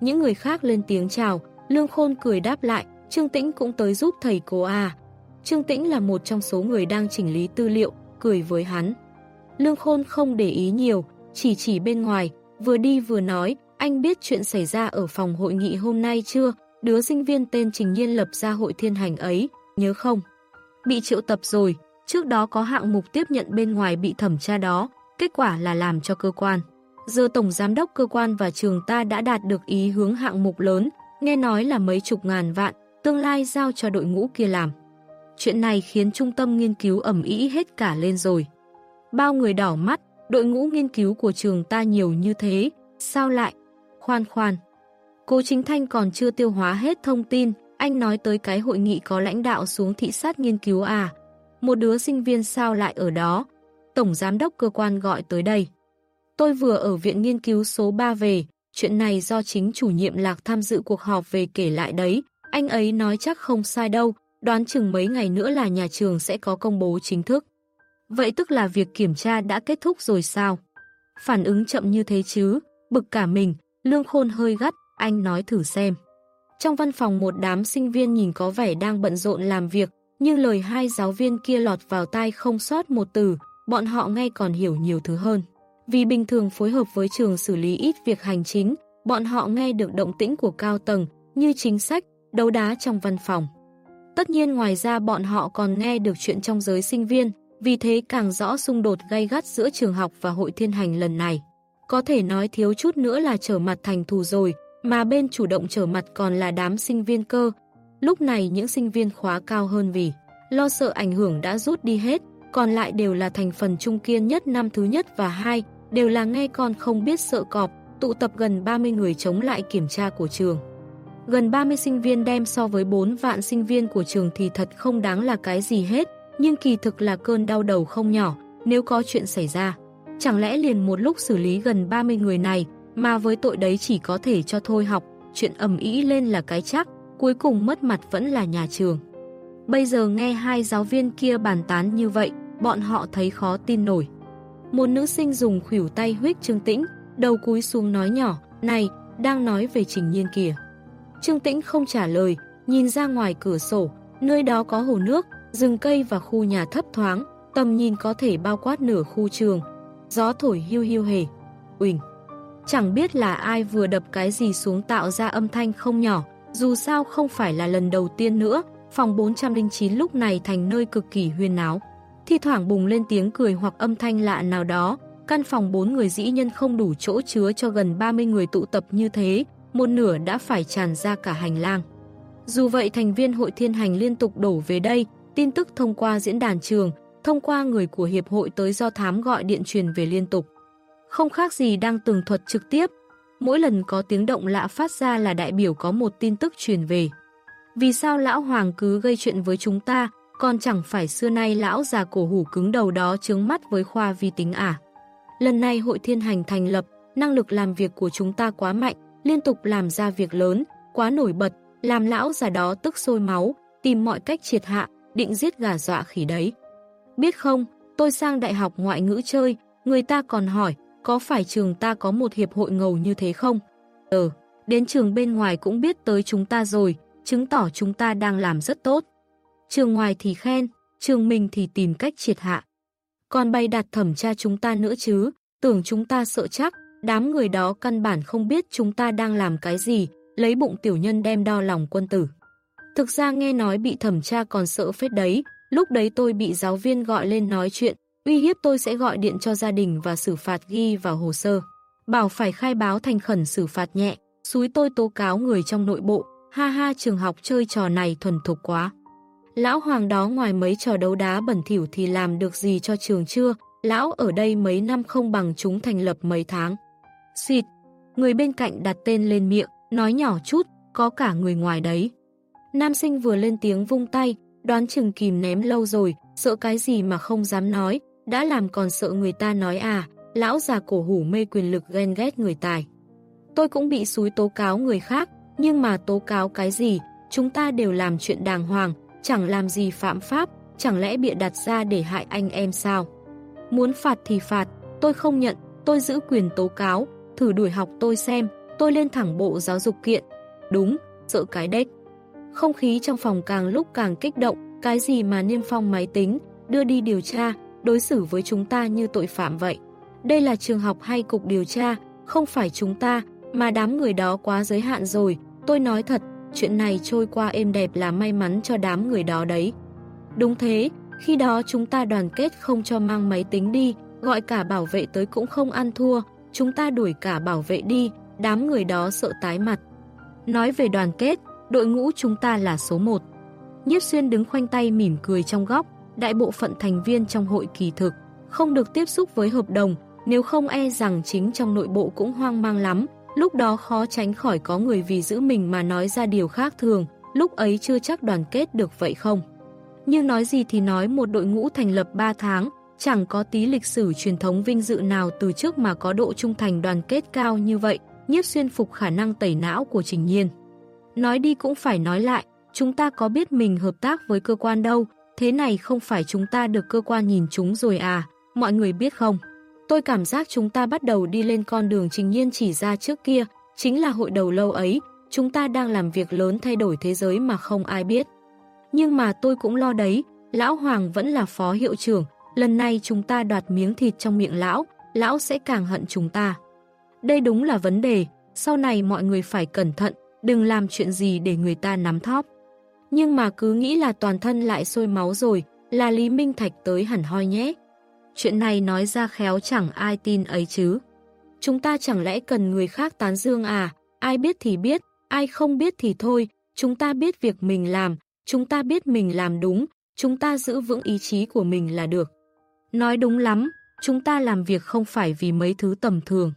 những người khác lên tiếng chào, Lương Khôn cười đáp lại, Trương Tĩnh cũng tới giúp thầy cô à. Trương Tĩnh là một trong số người đang chỉnh lý tư liệu, cười với hắn. Lương Khôn không để ý nhiều, chỉ chỉ bên ngoài, vừa đi vừa nói, anh biết chuyện xảy ra ở phòng hội nghị hôm nay chưa? Đứa sinh viên tên Trình Nhiên lập ra hội thiên hành ấy, nhớ không? Bị triệu tập rồi, trước đó có hạng mục tiếp nhận bên ngoài bị thẩm tra đó, kết quả là làm cho cơ quan. Giờ Tổng Giám đốc cơ quan và trường ta đã đạt được ý hướng hạng mục lớn, nghe nói là mấy chục ngàn vạn, tương lai giao cho đội ngũ kia làm. Chuyện này khiến trung tâm nghiên cứu ẩm ý hết cả lên rồi. Bao người đỏ mắt, đội ngũ nghiên cứu của trường ta nhiều như thế, sao lại? Khoan khoan. cô Chính Thanh còn chưa tiêu hóa hết thông tin, anh nói tới cái hội nghị có lãnh đạo xuống thị sát nghiên cứu à. Một đứa sinh viên sao lại ở đó? Tổng giám đốc cơ quan gọi tới đây. Tôi vừa ở viện nghiên cứu số 3 về, chuyện này do chính chủ nhiệm Lạc tham dự cuộc họp về kể lại đấy. Anh ấy nói chắc không sai đâu, đoán chừng mấy ngày nữa là nhà trường sẽ có công bố chính thức. Vậy tức là việc kiểm tra đã kết thúc rồi sao? Phản ứng chậm như thế chứ, bực cả mình, lương khôn hơi gắt, anh nói thử xem. Trong văn phòng một đám sinh viên nhìn có vẻ đang bận rộn làm việc, nhưng lời hai giáo viên kia lọt vào tai không sót một từ, bọn họ ngay còn hiểu nhiều thứ hơn. Vì bình thường phối hợp với trường xử lý ít việc hành chính, bọn họ nghe được động tĩnh của cao tầng như chính sách, đấu đá trong văn phòng. Tất nhiên ngoài ra bọn họ còn nghe được chuyện trong giới sinh viên, vì thế càng rõ xung đột gay gắt giữa trường học và hội thiên hành lần này. Có thể nói thiếu chút nữa là trở mặt thành thù rồi, mà bên chủ động trở mặt còn là đám sinh viên cơ. Lúc này những sinh viên khóa cao hơn vì lo sợ ảnh hưởng đã rút đi hết, còn lại đều là thành phần trung kiên nhất năm thứ nhất và hai, đều là nghe con không biết sợ cọp, tụ tập gần 30 người chống lại kiểm tra của trường. Gần 30 sinh viên đem so với 4 vạn sinh viên của trường thì thật không đáng là cái gì hết, nhưng kỳ thực là cơn đau đầu không nhỏ nếu có chuyện xảy ra. Chẳng lẽ liền một lúc xử lý gần 30 người này mà với tội đấy chỉ có thể cho thôi học, chuyện ầm ý lên là cái chắc, cuối cùng mất mặt vẫn là nhà trường. Bây giờ nghe hai giáo viên kia bàn tán như vậy, bọn họ thấy khó tin nổi. Một nữ sinh dùng khuỷu tay huyết Trương Tĩnh, đầu cúi xuống nói nhỏ, này, đang nói về trình nhiên kìa. Trương Tĩnh không trả lời, nhìn ra ngoài cửa sổ, nơi đó có hồ nước, rừng cây và khu nhà thấp thoáng, tầm nhìn có thể bao quát nửa khu trường. Gió thổi hưu hưu hề. Uỳnh. Chẳng biết là ai vừa đập cái gì xuống tạo ra âm thanh không nhỏ, dù sao không phải là lần đầu tiên nữa, phòng 409 lúc này thành nơi cực kỳ huyên náo. Thi thoảng bùng lên tiếng cười hoặc âm thanh lạ nào đó, căn phòng 4 người dĩ nhân không đủ chỗ chứa cho gần 30 người tụ tập như thế, một nửa đã phải tràn ra cả hành lang. Dù vậy thành viên hội thiên hành liên tục đổ về đây, tin tức thông qua diễn đàn trường, thông qua người của hiệp hội tới do thám gọi điện truyền về liên tục. Không khác gì đang tường thuật trực tiếp, mỗi lần có tiếng động lạ phát ra là đại biểu có một tin tức truyền về. Vì sao lão hoàng cứ gây chuyện với chúng ta, còn chẳng phải xưa nay lão già cổ hủ cứng đầu đó chướng mắt với khoa vi tính à? Lần này hội thiên hành thành lập, năng lực làm việc của chúng ta quá mạnh, liên tục làm ra việc lớn, quá nổi bật, làm lão già đó tức sôi máu, tìm mọi cách triệt hạ, định giết gà dọa khỉ đấy. Biết không, tôi sang đại học ngoại ngữ chơi, người ta còn hỏi, có phải trường ta có một hiệp hội ngầu như thế không? Ờ, đến trường bên ngoài cũng biết tới chúng ta rồi, chứng tỏ chúng ta đang làm rất tốt. Trường ngoài thì khen, trường mình thì tìm cách triệt hạ. Còn bay đặt thẩm tra chúng ta nữa chứ, tưởng chúng ta sợ chắc, đám người đó căn bản không biết chúng ta đang làm cái gì, lấy bụng tiểu nhân đem đo lòng quân tử. Thực ra nghe nói bị thẩm tra còn sợ phết đấy, lúc đấy tôi bị giáo viên gọi lên nói chuyện, uy hiếp tôi sẽ gọi điện cho gia đình và xử phạt ghi vào hồ sơ. Bảo phải khai báo thành khẩn xử phạt nhẹ, xúi tôi tố cáo người trong nội bộ, ha ha trường học chơi trò này thuần thục quá. Lão Hoàng đó ngoài mấy trò đấu đá bẩn thỉu thì làm được gì cho trường chưa, lão ở đây mấy năm không bằng chúng thành lập mấy tháng. Xịt, người bên cạnh đặt tên lên miệng, nói nhỏ chút, có cả người ngoài đấy. Nam sinh vừa lên tiếng vung tay, đoán chừng kìm ném lâu rồi, sợ cái gì mà không dám nói, đã làm còn sợ người ta nói à, lão già cổ hủ mê quyền lực ghen ghét người tài. Tôi cũng bị xúi tố cáo người khác, nhưng mà tố cáo cái gì, chúng ta đều làm chuyện đàng hoàng, chẳng làm gì phạm pháp, chẳng lẽ bịa đặt ra để hại anh em sao? Muốn phạt thì phạt, tôi không nhận, tôi giữ quyền tố cáo, thử đuổi học tôi xem, tôi lên thẳng bộ giáo dục kiện. Đúng, sợ cái đếch. Không khí trong phòng càng lúc càng kích động, cái gì mà niêm phong máy tính, đưa đi điều tra, đối xử với chúng ta như tội phạm vậy. Đây là trường học hay cục điều tra, không phải chúng ta, mà đám người đó quá giới hạn rồi. Tôi nói thật, chuyện này trôi qua êm đẹp là may mắn cho đám người đó đấy. Đúng thế, khi đó chúng ta đoàn kết không cho mang máy tính đi, gọi cả bảo vệ tới cũng không ăn thua, chúng ta đuổi cả bảo vệ đi, đám người đó sợ tái mặt. Nói về đoàn kết, đội ngũ chúng ta là số 1. Nhiếp xuyên đứng khoanh tay mỉm cười trong góc, đại bộ phận thành viên trong hội kỳ thực, không được tiếp xúc với hợp đồng, nếu không e rằng chính trong nội bộ cũng hoang mang lắm, lúc đó khó tránh khỏi có người vì giữ mình mà nói ra điều khác thường, lúc ấy chưa chắc đoàn kết được vậy không. Nhưng nói gì thì nói một đội ngũ thành lập 3 tháng, chẳng có tí lịch sử truyền thống vinh dự nào từ trước mà có độ trung thành đoàn kết cao như vậy, nhiếp xuyên phục khả năng tẩy não của Trình Nhiên. Nói đi cũng phải nói lại, chúng ta có biết mình hợp tác với cơ quan đâu, thế này không phải chúng ta được cơ quan nhìn chúng rồi à, mọi người biết không? Tôi cảm giác chúng ta bắt đầu đi lên con đường Trình Nhiên chỉ ra trước kia, chính là hội đầu lâu ấy, chúng ta đang làm việc lớn thay đổi thế giới mà không ai biết. Nhưng mà tôi cũng lo đấy, Lão Hoàng vẫn là phó hiệu trưởng, lần này chúng ta đoạt miếng thịt trong miệng Lão, Lão sẽ càng hận chúng ta. Đây đúng là vấn đề, sau này mọi người phải cẩn thận, đừng làm chuyện gì để người ta nắm thóp. Nhưng mà cứ nghĩ là toàn thân lại sôi máu rồi, là Lý Minh Thạch tới hẳn hoi nhé. Chuyện này nói ra khéo chẳng ai tin ấy chứ. Chúng ta chẳng lẽ cần người khác tán dương à, ai biết thì biết, ai không biết thì thôi, chúng ta biết việc mình làm, chúng ta biết mình làm đúng, chúng ta giữ vững ý chí của mình là được. Nói đúng lắm, chúng ta làm việc không phải vì mấy thứ tầm thường.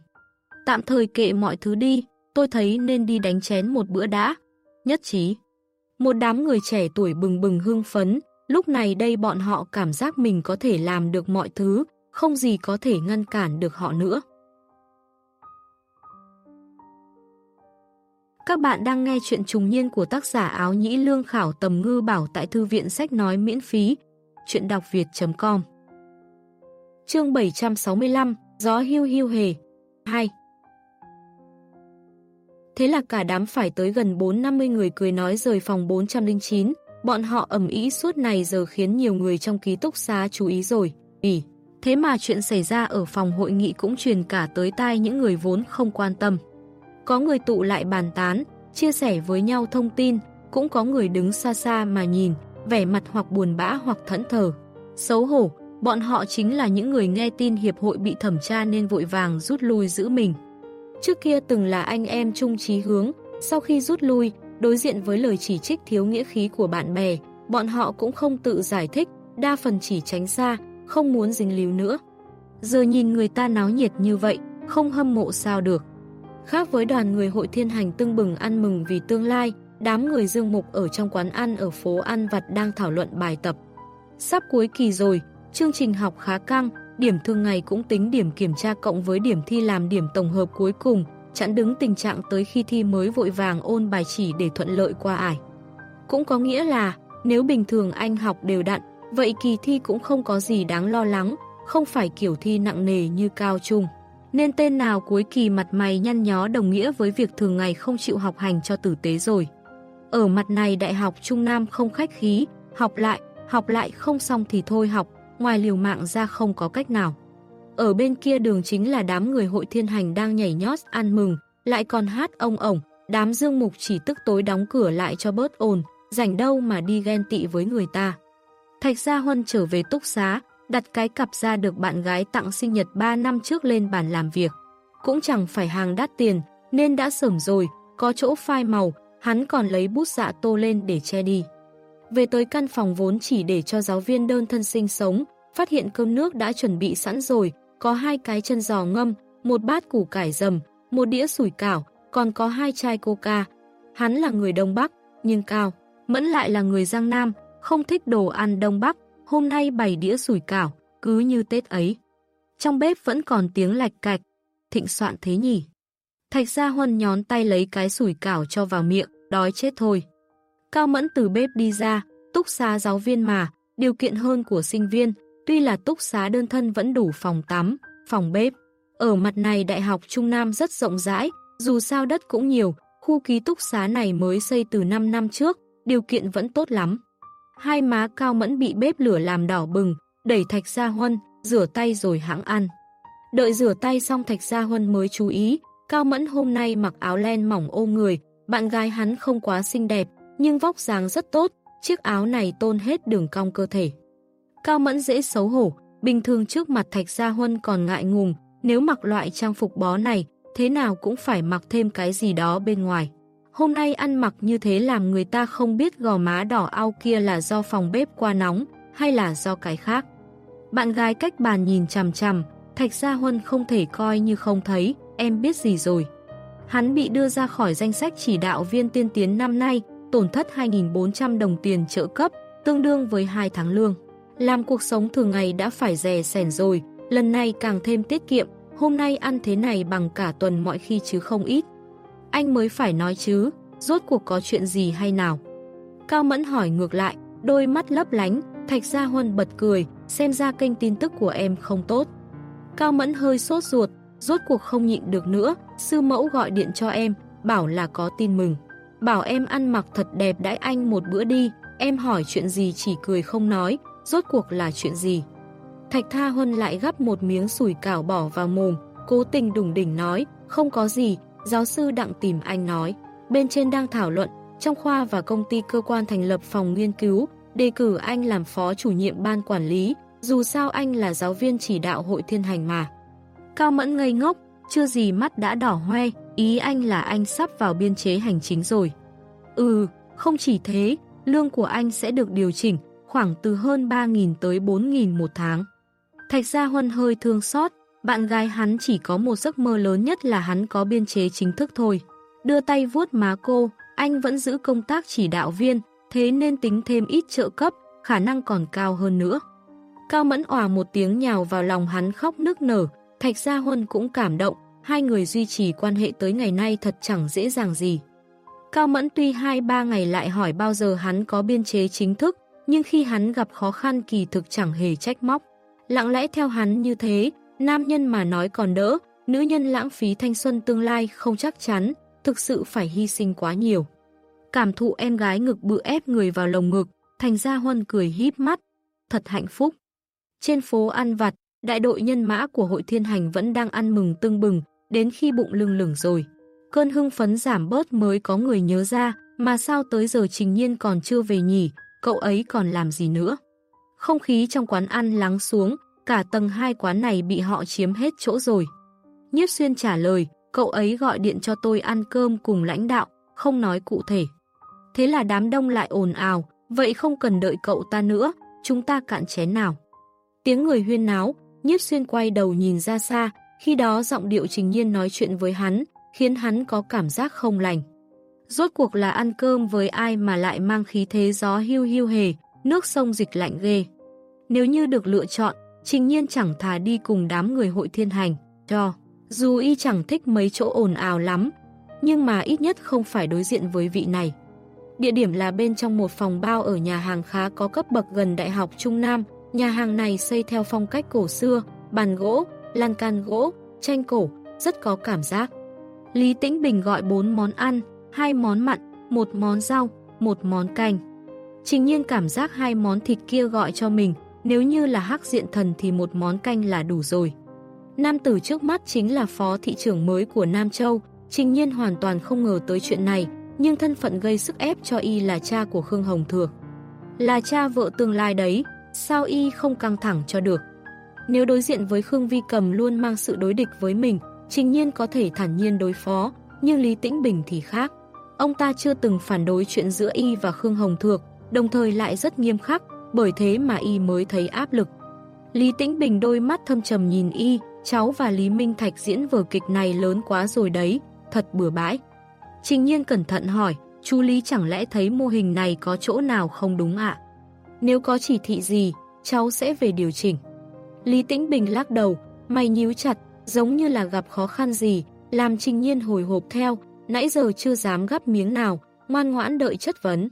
Tạm thời kệ mọi thứ đi, tôi thấy nên đi đánh chén một bữa đã. Nhất trí. Một đám người trẻ tuổi bừng bừng hưng phấn, lúc này đây bọn họ cảm giác mình có thể làm được mọi thứ, không gì có thể ngăn cản được họ nữa. Các bạn đang nghe chuyện trùng niên của tác giả áo nhĩ lương khảo tầm ngư bảo tại thư viện sách nói miễn phí. Chuyện đọc việt.com Chương 765 Gió hưu hưu hề 2 Thế là cả đám phải tới gần 450 người cười nói rời phòng 409, bọn họ ẩm ý suốt này giờ khiến nhiều người trong ký túc xá chú ý rồi. Ý, thế mà chuyện xảy ra ở phòng hội nghị cũng truyền cả tới tai những người vốn không quan tâm. Có người tụ lại bàn tán, chia sẻ với nhau thông tin, cũng có người đứng xa xa mà nhìn, vẻ mặt hoặc buồn bã hoặc thẫn thờ. Xấu hổ, bọn họ chính là những người nghe tin hiệp hội bị thẩm tra nên vội vàng rút lui giữ mình. Trước kia từng là anh em chung chí hướng, sau khi rút lui, đối diện với lời chỉ trích thiếu nghĩa khí của bạn bè, bọn họ cũng không tự giải thích, đa phần chỉ tránh xa, không muốn dính líu nữa. Giờ nhìn người ta náo nhiệt như vậy, không hâm mộ sao được. Khác với đoàn người hội thiên hành tưng bừng ăn mừng vì tương lai, đám người dương mục ở trong quán ăn ở phố ăn vặt đang thảo luận bài tập. Sắp cuối kỳ rồi, chương trình học khá căng, điểm thường ngày cũng tính điểm kiểm tra cộng với điểm thi làm điểm tổng hợp cuối cùng, chặn đứng tình trạng tới khi thi mới vội vàng ôn bài chỉ để thuận lợi qua ải. Cũng có nghĩa là, nếu bình thường anh học đều đặn, vậy kỳ thi cũng không có gì đáng lo lắng, không phải kiểu thi nặng nề như cao trung. Nên tên nào cuối kỳ mặt mày nhăn nhó đồng nghĩa với việc thường ngày không chịu học hành cho tử tế rồi. Ở mặt này Đại học Trung Nam không khách khí, học lại, học lại không xong thì thôi học, ngoài liều mạng ra không có cách nào. Ở bên kia đường chính là đám người hội thiên hành đang nhảy nhót ăn mừng, lại còn hát ông ổng, đám dương mục chỉ tức tối đóng cửa lại cho bớt ồn, rảnh đâu mà đi ghen tị với người ta. Thạch Gia Huân trở về túc xá, đặt cái cặp ra được bạn gái tặng sinh nhật 3 năm trước lên bàn làm việc. Cũng chẳng phải hàng đắt tiền, nên đã sởm rồi, có chỗ phai màu, hắn còn lấy bút dạ tô lên để che đi. Về tới căn phòng vốn chỉ để cho giáo viên đơn thân sinh sống, phát hiện cơm nước đã chuẩn bị sẵn rồi, có hai cái chân giò ngâm, một bát củ cải dầm, một đĩa sủi cảo, còn có hai chai coca. Hắn là người Đông Bắc, nhưng cao. Mẫn lại là người Giang Nam, không thích đồ ăn Đông Bắc, hôm nay bày đĩa sủi cảo, cứ như Tết ấy. Trong bếp vẫn còn tiếng lạch cạch, thịnh soạn thế nhỉ. Thạch Gia Huân nhón tay lấy cái sủi cảo cho vào miệng, đói chết thôi. Cao Mẫn từ bếp đi ra, túc xa giáo viên mà, điều kiện hơn của sinh viên, tuy là túc xá đơn thân vẫn đủ phòng tắm, phòng bếp. Ở mặt này Đại học Trung Nam rất rộng rãi, dù sao đất cũng nhiều, khu ký túc xá này mới xây từ 5 năm trước, điều kiện vẫn tốt lắm. Hai má cao mẫn bị bếp lửa làm đỏ bừng, đẩy thạch ra huân, rửa tay rồi hãng ăn. Đợi rửa tay xong thạch ra huân mới chú ý, cao mẫn hôm nay mặc áo len mỏng ôm người, bạn gái hắn không quá xinh đẹp, nhưng vóc dáng rất tốt, chiếc áo này tôn hết đường cong cơ thể. Cao mẫn dễ xấu hổ, bình thường trước mặt thạch gia huân còn ngại ngùng, nếu mặc loại trang phục bó này, thế nào cũng phải mặc thêm cái gì đó bên ngoài. Hôm nay ăn mặc như thế làm người ta không biết gò má đỏ ao kia là do phòng bếp qua nóng hay là do cái khác. Bạn gái cách bàn nhìn chằm chằm, Thạch Gia Huân không thể coi như không thấy, em biết gì rồi. Hắn bị đưa ra khỏi danh sách chỉ đạo viên tiên tiến năm nay, tổn thất 2.400 đồng tiền trợ cấp, tương đương với 2 tháng lương. Làm cuộc sống thường ngày đã phải rè sẻn rồi, lần này càng thêm tiết kiệm, hôm nay ăn thế này bằng cả tuần mọi khi chứ không ít. Anh mới phải nói chứ, rốt cuộc có chuyện gì hay nào? Cao Mẫn hỏi ngược lại, đôi mắt lấp lánh, Thạch Gia Huân bật cười, xem ra kênh tin tức của em không tốt. Cao Mẫn hơi sốt ruột, rốt cuộc không nhịn được nữa, sư mẫu gọi điện cho em, bảo là có tin mừng. Bảo em ăn mặc thật đẹp đãi anh một bữa đi, em hỏi chuyện gì chỉ cười không nói, rốt cuộc là chuyện gì. Thạch Tha Huân lại gắp một miếng sủi cảo bỏ vào mồm, cố tình đùng đỉnh nói, không có gì, giáo sư đặng tìm anh nói. Bên trên đang thảo luận, trong khoa và công ty cơ quan thành lập phòng nghiên cứu, đề cử anh làm phó chủ nhiệm ban quản lý, dù sao anh là giáo viên chỉ đạo hội thiên hành mà. Cao Mẫn ngây ngốc, chưa gì mắt đã đỏ hoe, ý anh là anh sắp vào biên chế hành chính rồi. Ừ, không chỉ thế, lương của anh sẽ được điều chỉnh, khoảng từ hơn 3.000 tới 4.000 một tháng. Thạch Gia Huân hơi thương xót, bạn gái hắn chỉ có một giấc mơ lớn nhất là hắn có biên chế chính thức thôi. Đưa tay vuốt má cô, anh vẫn giữ công tác chỉ đạo viên, thế nên tính thêm ít trợ cấp, khả năng còn cao hơn nữa. Cao Mẫn òa một tiếng nhào vào lòng hắn khóc nức nở, Thạch Gia Huân cũng cảm động, hai người duy trì quan hệ tới ngày nay thật chẳng dễ dàng gì. Cao Mẫn tuy 2-3 ngày lại hỏi bao giờ hắn có biên chế chính thức, nhưng khi hắn gặp khó khăn kỳ thực chẳng hề trách móc. Lặng lẽ theo hắn như thế, nam nhân mà nói còn đỡ, nữ nhân lãng phí thanh xuân tương lai không chắc chắn, thực sự phải hy sinh quá nhiều. Cảm thụ em gái ngực bự ép người vào lồng ngực, thành ra Huân cười híp mắt, thật hạnh phúc. Trên phố ăn vặt, đại đội nhân mã của hội thiên hành vẫn đang ăn mừng tưng bừng, đến khi bụng lưng lửng rồi. Cơn hưng phấn giảm bớt mới có người nhớ ra, mà sao tới giờ trình nhiên còn chưa về nhỉ, cậu ấy còn làm gì nữa. Không khí trong quán ăn lắng xuống, cả tầng hai quán này bị họ chiếm hết chỗ rồi. Nhiếp xuyên trả lời, cậu ấy gọi điện cho tôi ăn cơm cùng lãnh đạo, không nói cụ thể. Thế là đám đông lại ồn ào, vậy không cần đợi cậu ta nữa, chúng ta cạn chén nào. Tiếng người huyên náo, nhiếp xuyên quay đầu nhìn ra xa, khi đó giọng điệu trình nhiên nói chuyện với hắn, khiến hắn có cảm giác không lành. Rốt cuộc là ăn cơm với ai mà lại mang khí thế gió hưu hưu hề, nước sông dịch lạnh ghê. Nếu như được lựa chọn, trình nhiên chẳng thà đi cùng đám người hội thiên hành, cho. Dù y chẳng thích mấy chỗ ồn ào lắm, nhưng mà ít nhất không phải đối diện với vị này. Địa điểm là bên trong một phòng bao ở nhà hàng khá có cấp bậc gần Đại học Trung Nam. Nhà hàng này xây theo phong cách cổ xưa, bàn gỗ, lan can gỗ, tranh cổ, rất có cảm giác. Lý Tĩnh Bình gọi 4 món ăn, hai món mặn, một món rau, một món canh. Trình nhiên cảm giác hai món thịt kia gọi cho mình, nếu như là hắc diện thần thì một món canh là đủ rồi. Nam tử trước mắt chính là phó thị trưởng mới của Nam Châu, trình nhiên hoàn toàn không ngờ tới chuyện này, nhưng thân phận gây sức ép cho y là cha của Khương Hồng Thược. Là cha vợ tương lai đấy, sao y không căng thẳng cho được. Nếu đối diện với Khương Vi Cầm luôn mang sự đối địch với mình, trình nhiên có thể thản nhiên đối phó, nhưng Lý Tĩnh Bình thì khác. Ông ta chưa từng phản đối chuyện giữa y và Khương Hồng Thược, đồng thời lại rất nghiêm khắc, bởi thế mà y mới thấy áp lực. Lý Tĩnh Bình đôi mắt thâm trầm nhìn y, cháu và Lý Minh Thạch diễn vở kịch này lớn quá rồi đấy, thật bừa bãi. Trình nhiên cẩn thận hỏi, chú Lý chẳng lẽ thấy mô hình này có chỗ nào không đúng ạ? Nếu có chỉ thị gì, cháu sẽ về điều chỉnh. Lý Tĩnh Bình lắc đầu, mày nhíu chặt, giống như là gặp khó khăn gì, làm trình nhiên hồi hộp theo, nãy giờ chưa dám gắp miếng nào, ngoan ngoãn đợi chất vấn.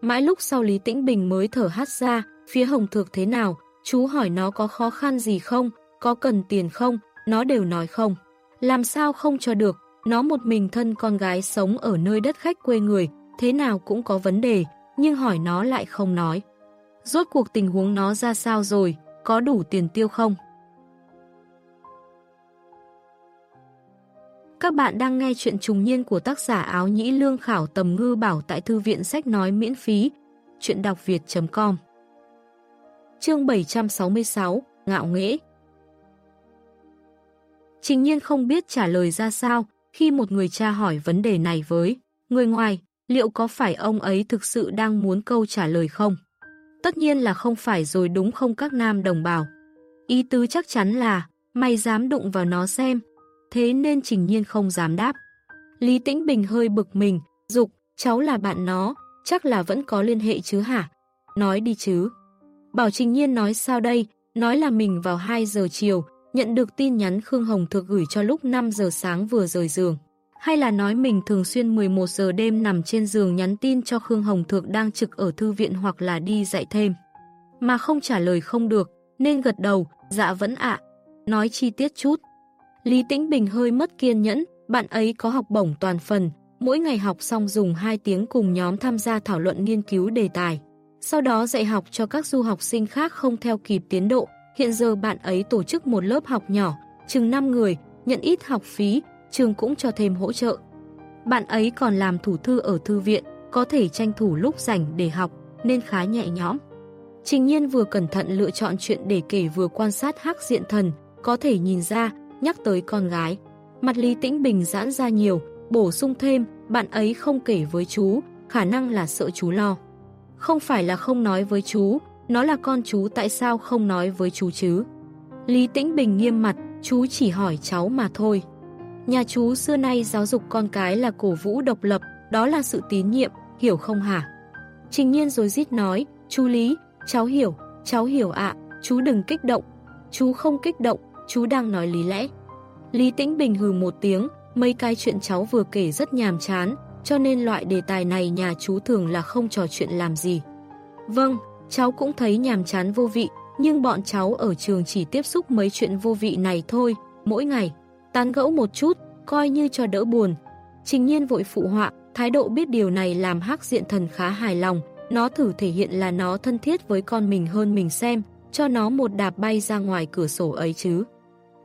Mãi lúc sau Lý Tĩnh Bình mới thở hắt ra, phía Hồng Thược thế nào, chú hỏi nó có khó khăn gì không, có cần tiền không, nó đều nói không. Làm sao không cho được, nó một mình thân con gái sống ở nơi đất khách quê người, thế nào cũng có vấn đề, nhưng hỏi nó lại không nói. Rốt cuộc tình huống nó ra sao rồi, có đủ tiền tiêu không? Các bạn đang nghe chuyện trùng niên của tác giả áo nhĩ lương khảo tầm ngư bảo tại thư viện sách nói miễn phí. Chuyện đọc việt.com Chương 766 Ngạo nghễ Trình nhiên không biết trả lời ra sao khi một người cha hỏi vấn đề này với người ngoài, liệu có phải ông ấy thực sự đang muốn câu trả lời không? Tất nhiên là không phải rồi đúng không các nam đồng bào. Ý tứ chắc chắn là, mày dám đụng vào nó xem, thế nên Trình Nhiên không dám đáp. Lý Tĩnh Bình hơi bực mình, dục cháu là bạn nó, chắc là vẫn có liên hệ chứ hả? Nói đi chứ. Bảo Trình Nhiên nói sao đây, nói là mình vào 2 giờ chiều, nhận được tin nhắn Khương Hồng thực gửi cho lúc 5 giờ sáng vừa rời giường. Hay là nói mình thường xuyên 11 giờ đêm nằm trên giường nhắn tin cho Khương Hồng Thược đang trực ở thư viện hoặc là đi dạy thêm. Mà không trả lời không được, nên gật đầu, dạ vẫn ạ. Nói chi tiết chút. Lý Tĩnh Bình hơi mất kiên nhẫn, bạn ấy có học bổng toàn phần, mỗi ngày học xong dùng 2 tiếng cùng nhóm tham gia thảo luận nghiên cứu đề tài. Sau đó dạy học cho các du học sinh khác không theo kịp tiến độ. Hiện giờ bạn ấy tổ chức một lớp học nhỏ, chừng 5 người, nhận ít học phí, trường cũng cho thêm hỗ trợ. Bạn ấy còn làm thủ thư ở thư viện, có thể tranh thủ lúc rảnh để học, nên khá nhẹ nhõm. Trình nhiên vừa cẩn thận lựa chọn chuyện để kể vừa quan sát hắc diện thần, có thể nhìn ra, nhắc tới con gái. Mặt Lý Tĩnh Bình giãn ra nhiều, bổ sung thêm, bạn ấy không kể với chú, khả năng là sợ chú lo. Không phải là không nói với chú, nó là con chú tại sao không nói với chú chứ? Lý Tĩnh Bình nghiêm mặt, chú chỉ hỏi cháu mà thôi. Nhà chú xưa nay giáo dục con cái là cổ vũ độc lập, đó là sự tín nhiệm, hiểu không hả? Trình nhiên rồi rít nói, chú Lý, cháu hiểu, cháu hiểu ạ, chú đừng kích động. Chú không kích động, chú đang nói lý lẽ. Lý Tĩnh Bình hừ một tiếng, mấy cái chuyện cháu vừa kể rất nhàm chán, cho nên loại đề tài này nhà chú thường là không trò chuyện làm gì. Vâng, cháu cũng thấy nhàm chán vô vị, nhưng bọn cháu ở trường chỉ tiếp xúc mấy chuyện vô vị này thôi, mỗi ngày. Tán gẫu một chút, coi như cho đỡ buồn. Trình nhiên vội phụ họa, thái độ biết điều này làm hắc diện thần khá hài lòng, nó thử thể hiện là nó thân thiết với con mình hơn mình xem, cho nó một đạp bay ra ngoài cửa sổ ấy chứ.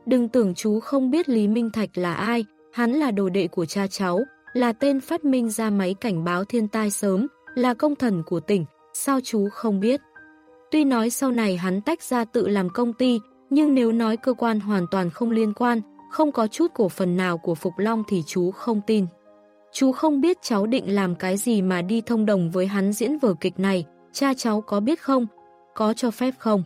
Đừng tưởng chú không biết Lý Minh Thạch là ai, hắn là đồ đệ của cha cháu, là tên phát minh ra máy cảnh báo thiên tai sớm, là công thần của tỉnh, sao chú không biết? Tuy nói sau này hắn tách ra tự làm công ty, nhưng nếu nói cơ quan hoàn toàn không liên quan, không có chút cổ phần nào của Phục Long thì chú không tin. Chú không biết cháu định làm cái gì mà đi thông đồng với hắn diễn vở kịch này, cha cháu có biết không? Có cho phép không?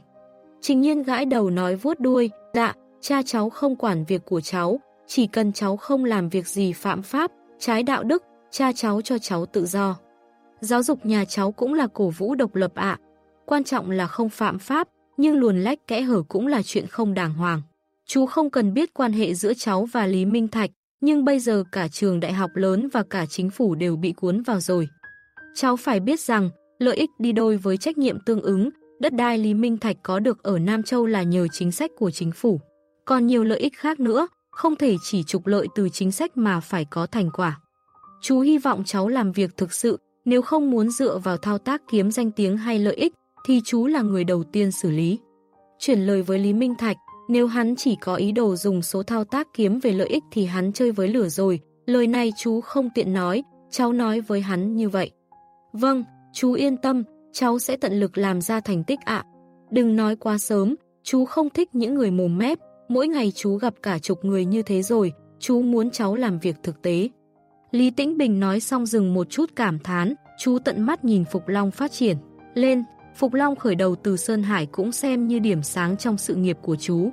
Trình nhiên gãi đầu nói vuốt đuôi, dạ, cha cháu không quản việc của cháu, chỉ cần cháu không làm việc gì phạm pháp, trái đạo đức, cha cháu cho cháu tự do. Giáo dục nhà cháu cũng là cổ vũ độc lập ạ. Quan trọng là không phạm pháp, nhưng luồn lách kẽ hở cũng là chuyện không đàng hoàng. Chú không cần biết quan hệ giữa cháu và Lý Minh Thạch, nhưng bây giờ cả trường đại học lớn và cả chính phủ đều bị cuốn vào rồi. Cháu phải biết rằng, lợi ích đi đôi với trách nhiệm tương ứng, đất đai Lý Minh Thạch có được ở Nam Châu là nhờ chính sách của chính phủ. Còn nhiều lợi ích khác nữa, không thể chỉ trục lợi từ chính sách mà phải có thành quả. Chú hy vọng cháu làm việc thực sự, nếu không muốn dựa vào thao tác kiếm danh tiếng hay lợi ích, thì chú là người đầu tiên xử lý. Chuyển lời với Lý Minh Thạch, nếu hắn chỉ có ý đồ dùng số thao tác kiếm về lợi ích thì hắn chơi với lửa rồi, lời này chú không tiện nói, cháu nói với hắn như vậy. Vâng, chú yên tâm, cháu sẽ tận lực làm ra thành tích ạ. Đừng nói quá sớm, chú không thích những người mồm mép, mỗi ngày chú gặp cả chục người như thế rồi, chú muốn cháu làm việc thực tế. Lý Tĩnh Bình nói xong dừng một chút cảm thán, chú tận mắt nhìn Phục Long phát triển. Lên, Phục Long khởi đầu từ Sơn Hải cũng xem như điểm sáng trong sự nghiệp của chú.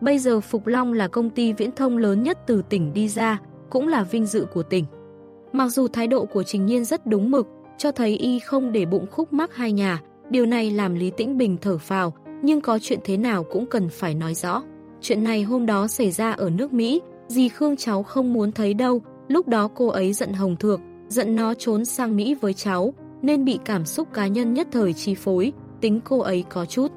Bây giờ Phục Long là công ty viễn thông lớn nhất từ tỉnh đi ra, cũng là vinh dự của tỉnh. Mặc dù thái độ của Trình Nhiên rất đúng mực, cho thấy y không để bụng khúc mắc hai nhà, điều này làm Lý Tĩnh Bình thở phào, nhưng có chuyện thế nào cũng cần phải nói rõ. Chuyện này hôm đó xảy ra ở nước Mỹ, dì Khương cháu không muốn thấy đâu, lúc đó cô ấy giận Hồng Thược, giận nó trốn sang Mỹ với cháu, nên bị cảm xúc cá nhân nhất thời chi phối, tính cô ấy có chút.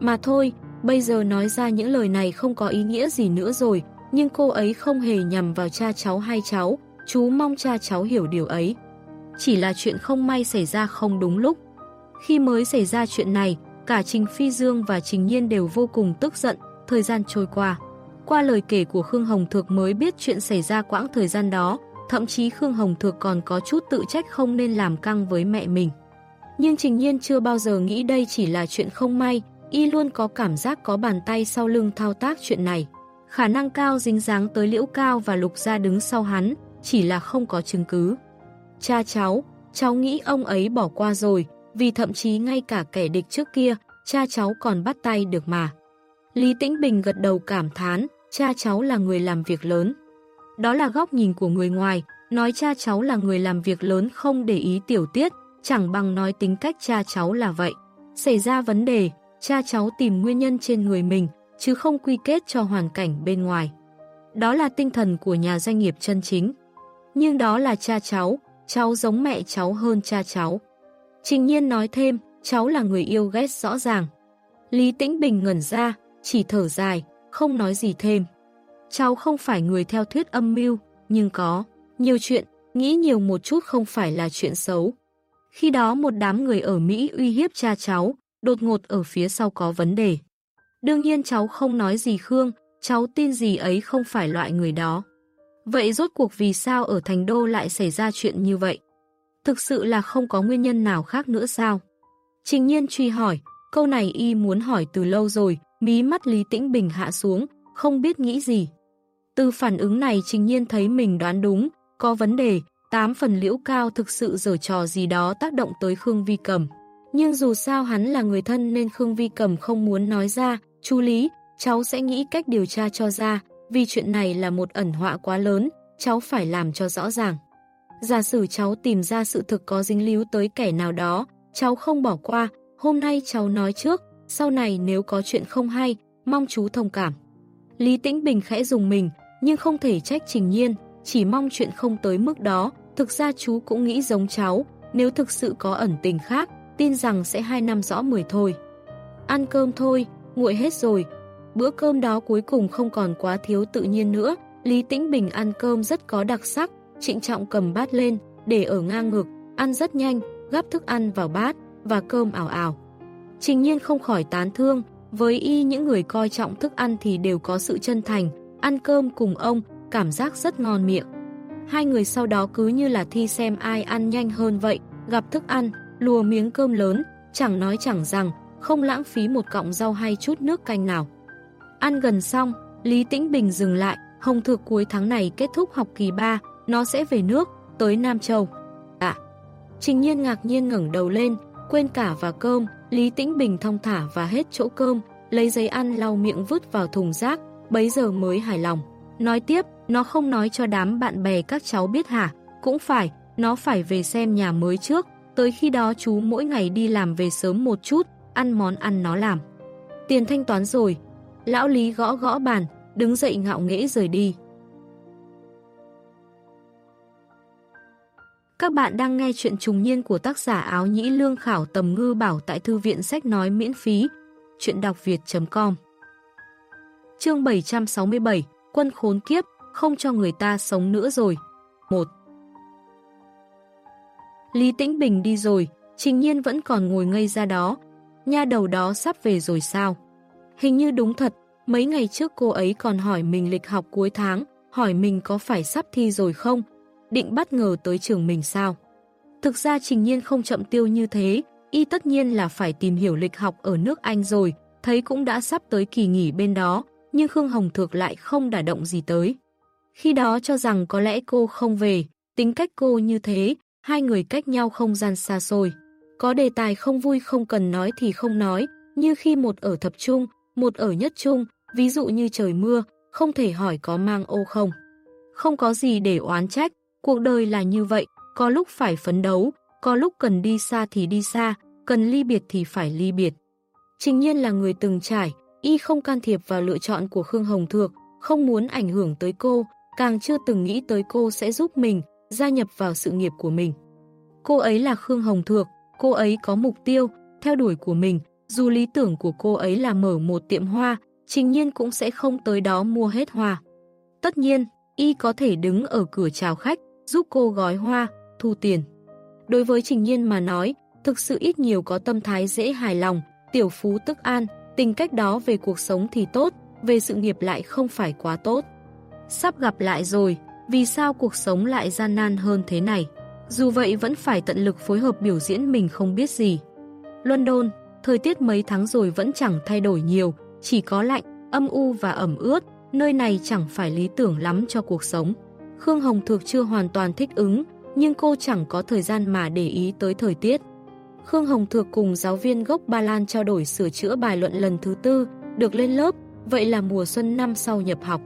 Mà thôi, bây giờ nói ra những lời này không có ý nghĩa gì nữa rồi, nhưng cô ấy không hề nhằm vào cha cháu hay cháu, chú mong cha cháu hiểu điều ấy. Chỉ là chuyện không may xảy ra không đúng lúc. Khi mới xảy ra chuyện này, cả Trình Phi Dương và Trình Nhiên đều vô cùng tức giận, thời gian trôi qua. Qua lời kể của Khương Hồng Thược mới biết chuyện xảy ra quãng thời gian đó, thậm chí Khương Hồng Thược còn có chút tự trách không nên làm căng với mẹ mình. Nhưng Trình Nhiên chưa bao giờ nghĩ đây chỉ là chuyện không may, y luôn có cảm giác có bàn tay sau lưng thao tác chuyện này. Khả năng cao dính dáng tới Liễu Cao và Lục Gia đứng sau hắn, chỉ là không có chứng cứ. Cha cháu, cháu nghĩ ông ấy bỏ qua rồi, vì thậm chí ngay cả kẻ địch trước kia, cha cháu còn bắt tay được mà. Lý Tĩnh Bình gật đầu cảm thán, cha cháu là người làm việc lớn. Đó là góc nhìn của người ngoài, nói cha cháu là người làm việc lớn không để ý tiểu tiết, chẳng bằng nói tính cách cha cháu là vậy. Xảy ra vấn đề, cha cháu tìm nguyên nhân trên người mình, chứ không quy kết cho hoàn cảnh bên ngoài. Đó là tinh thần của nhà doanh nghiệp chân chính. Nhưng đó là cha cháu, cháu giống mẹ cháu hơn cha cháu. Trình nhiên nói thêm, cháu là người yêu ghét rõ ràng. Lý Tĩnh Bình ngẩn ra, chỉ thở dài, không nói gì thêm. Cháu không phải người theo thuyết âm mưu, nhưng có nhiều chuyện, nghĩ nhiều một chút không phải là chuyện xấu. Khi đó một đám người ở Mỹ uy hiếp cha cháu, đột ngột ở phía sau có vấn đề. Đương nhiên cháu không nói gì Khương, cháu tin gì ấy không phải loại người đó. Vậy rốt cuộc vì sao ở Thành Đô lại xảy ra chuyện như vậy? Thực sự là không có nguyên nhân nào khác nữa sao? Trình nhiên truy hỏi, câu này y muốn hỏi từ lâu rồi, mí mắt Lý Tĩnh Bình hạ xuống, không biết nghĩ gì. Từ phản ứng này trình nhiên thấy mình đoán đúng, có vấn đề, tám phần liễu cao thực sự dở trò gì đó tác động tới Khương Vi Cầm. Nhưng dù sao hắn là người thân nên Khương Vi Cầm không muốn nói ra, chú Lý, cháu sẽ nghĩ cách điều tra cho ra, vì chuyện này là một ẩn họa quá lớn, cháu phải làm cho rõ ràng. Giả sử cháu tìm ra sự thực có dính líu tới kẻ nào đó, cháu không bỏ qua, hôm nay cháu nói trước, sau này nếu có chuyện không hay, mong chú thông cảm. Lý Tĩnh Bình khẽ dùng mình, nhưng không thể trách Trình Nhiên, chỉ mong chuyện không tới mức đó, thực ra chú cũng nghĩ giống cháu, nếu thực sự có ẩn tình khác, tin rằng sẽ hai năm rõ mười thôi. Ăn cơm thôi, nguội hết rồi. Bữa cơm đó cuối cùng không còn quá thiếu tự nhiên nữa, Lý Tĩnh Bình ăn cơm rất có đặc sắc, trịnh trọng cầm bát lên, để ở ngang ngực, ăn rất nhanh, gắp thức ăn vào bát, và cơm ảo ảo. Trình nhiên không khỏi tán thương, với y những người coi trọng thức ăn thì đều có sự chân thành, ăn cơm cùng ông, cảm giác rất ngon miệng. Hai người sau đó cứ như là thi xem ai ăn nhanh hơn vậy, gặp thức ăn, lùa miếng cơm lớn, chẳng nói chẳng rằng, không lãng phí một cọng rau hay chút nước canh nào. Ăn gần xong, Lý Tĩnh Bình dừng lại, Hồng Thược cuối tháng này kết thúc học kỳ 3, nó sẽ về nước, tới Nam Châu. À, Trình Nhiên ngạc nhiên ngẩng đầu lên, quên cả và cơm, Lý Tĩnh Bình thong thả và hết chỗ cơm, lấy giấy ăn lau miệng vứt vào thùng rác, bấy giờ mới hài lòng. Nói tiếp, nó không nói cho đám bạn bè các cháu biết hả? Cũng phải, nó phải về xem nhà mới trước, tới khi đó chú mỗi ngày đi làm về sớm một chút, ăn món ăn nó làm. Tiền thanh toán rồi. Lão Lý gõ gõ bàn, đứng dậy ngạo nghễ rời đi. Các bạn đang nghe chuyện trùng niên của tác giả áo nhĩ lương khảo tầm ngư bảo tại thư viện sách nói miễn phí. Chuyện đọc việt.com Chương 767 Quân khốn kiếp, không cho người ta sống nữa rồi. 1. Lý Tĩnh Bình đi rồi, Trình Nhiên vẫn còn ngồi ngây ra đó. Nha đầu đó sắp về rồi sao? Hình như đúng thật, mấy ngày trước cô ấy còn hỏi mình lịch học cuối tháng, hỏi mình có phải sắp thi rồi không, định bất ngờ tới trường mình sao. Thực ra Trình Nhiên không chậm tiêu như thế, y tất nhiên là phải tìm hiểu lịch học ở nước Anh rồi, thấy cũng đã sắp tới kỳ nghỉ bên đó, nhưng Khương Hồng Thược lại không đả động gì tới. Khi đó cho rằng có lẽ cô không về, tính cách cô như thế, hai người cách nhau không gian xa xôi. Có đề tài không vui không cần nói thì không nói, như khi một ở thập trung, một ở nhất trung, ví dụ như trời mưa, không thể hỏi có mang ô không. Không có gì để oán trách, cuộc đời là như vậy, có lúc phải phấn đấu, có lúc cần đi xa thì đi xa, cần ly biệt thì phải ly biệt. Trình nhiên là người từng trải, y không can thiệp vào lựa chọn của Khương Hồng Thược, không muốn ảnh hưởng tới cô, càng chưa từng nghĩ tới cô sẽ giúp mình, gia nhập vào sự nghiệp của mình. Cô ấy là Khương Hồng Thược, cô ấy có mục tiêu, theo đuổi của mình, dù lý tưởng của cô ấy là mở một tiệm hoa, Trình Nhiên cũng sẽ không tới đó mua hết hoa. Tất nhiên, y có thể đứng ở cửa chào khách, giúp cô gói hoa, thu tiền. Đối với Trình Nhiên mà nói, thực sự ít nhiều có tâm thái dễ hài lòng, tiểu phú tức an, tình cách đó về cuộc sống thì tốt, về sự nghiệp lại không phải quá tốt. Sắp gặp lại rồi, vì sao cuộc sống lại gian nan hơn thế này? Dù vậy vẫn phải tận lực phối hợp biểu diễn mình không biết gì. London, thời tiết mấy tháng rồi vẫn chẳng thay đổi nhiều, chỉ có lạnh, âm u và ẩm ướt, nơi này chẳng phải lý tưởng lắm cho cuộc sống. Khương Hồng Thược chưa hoàn toàn thích ứng, nhưng cô chẳng có thời gian mà để ý tới thời tiết. Khương Hồng Thược cùng giáo viên gốc Ba Lan trao đổi sửa chữa bài luận lần thứ tư, được lên lớp, vậy là mùa xuân năm sau nhập học.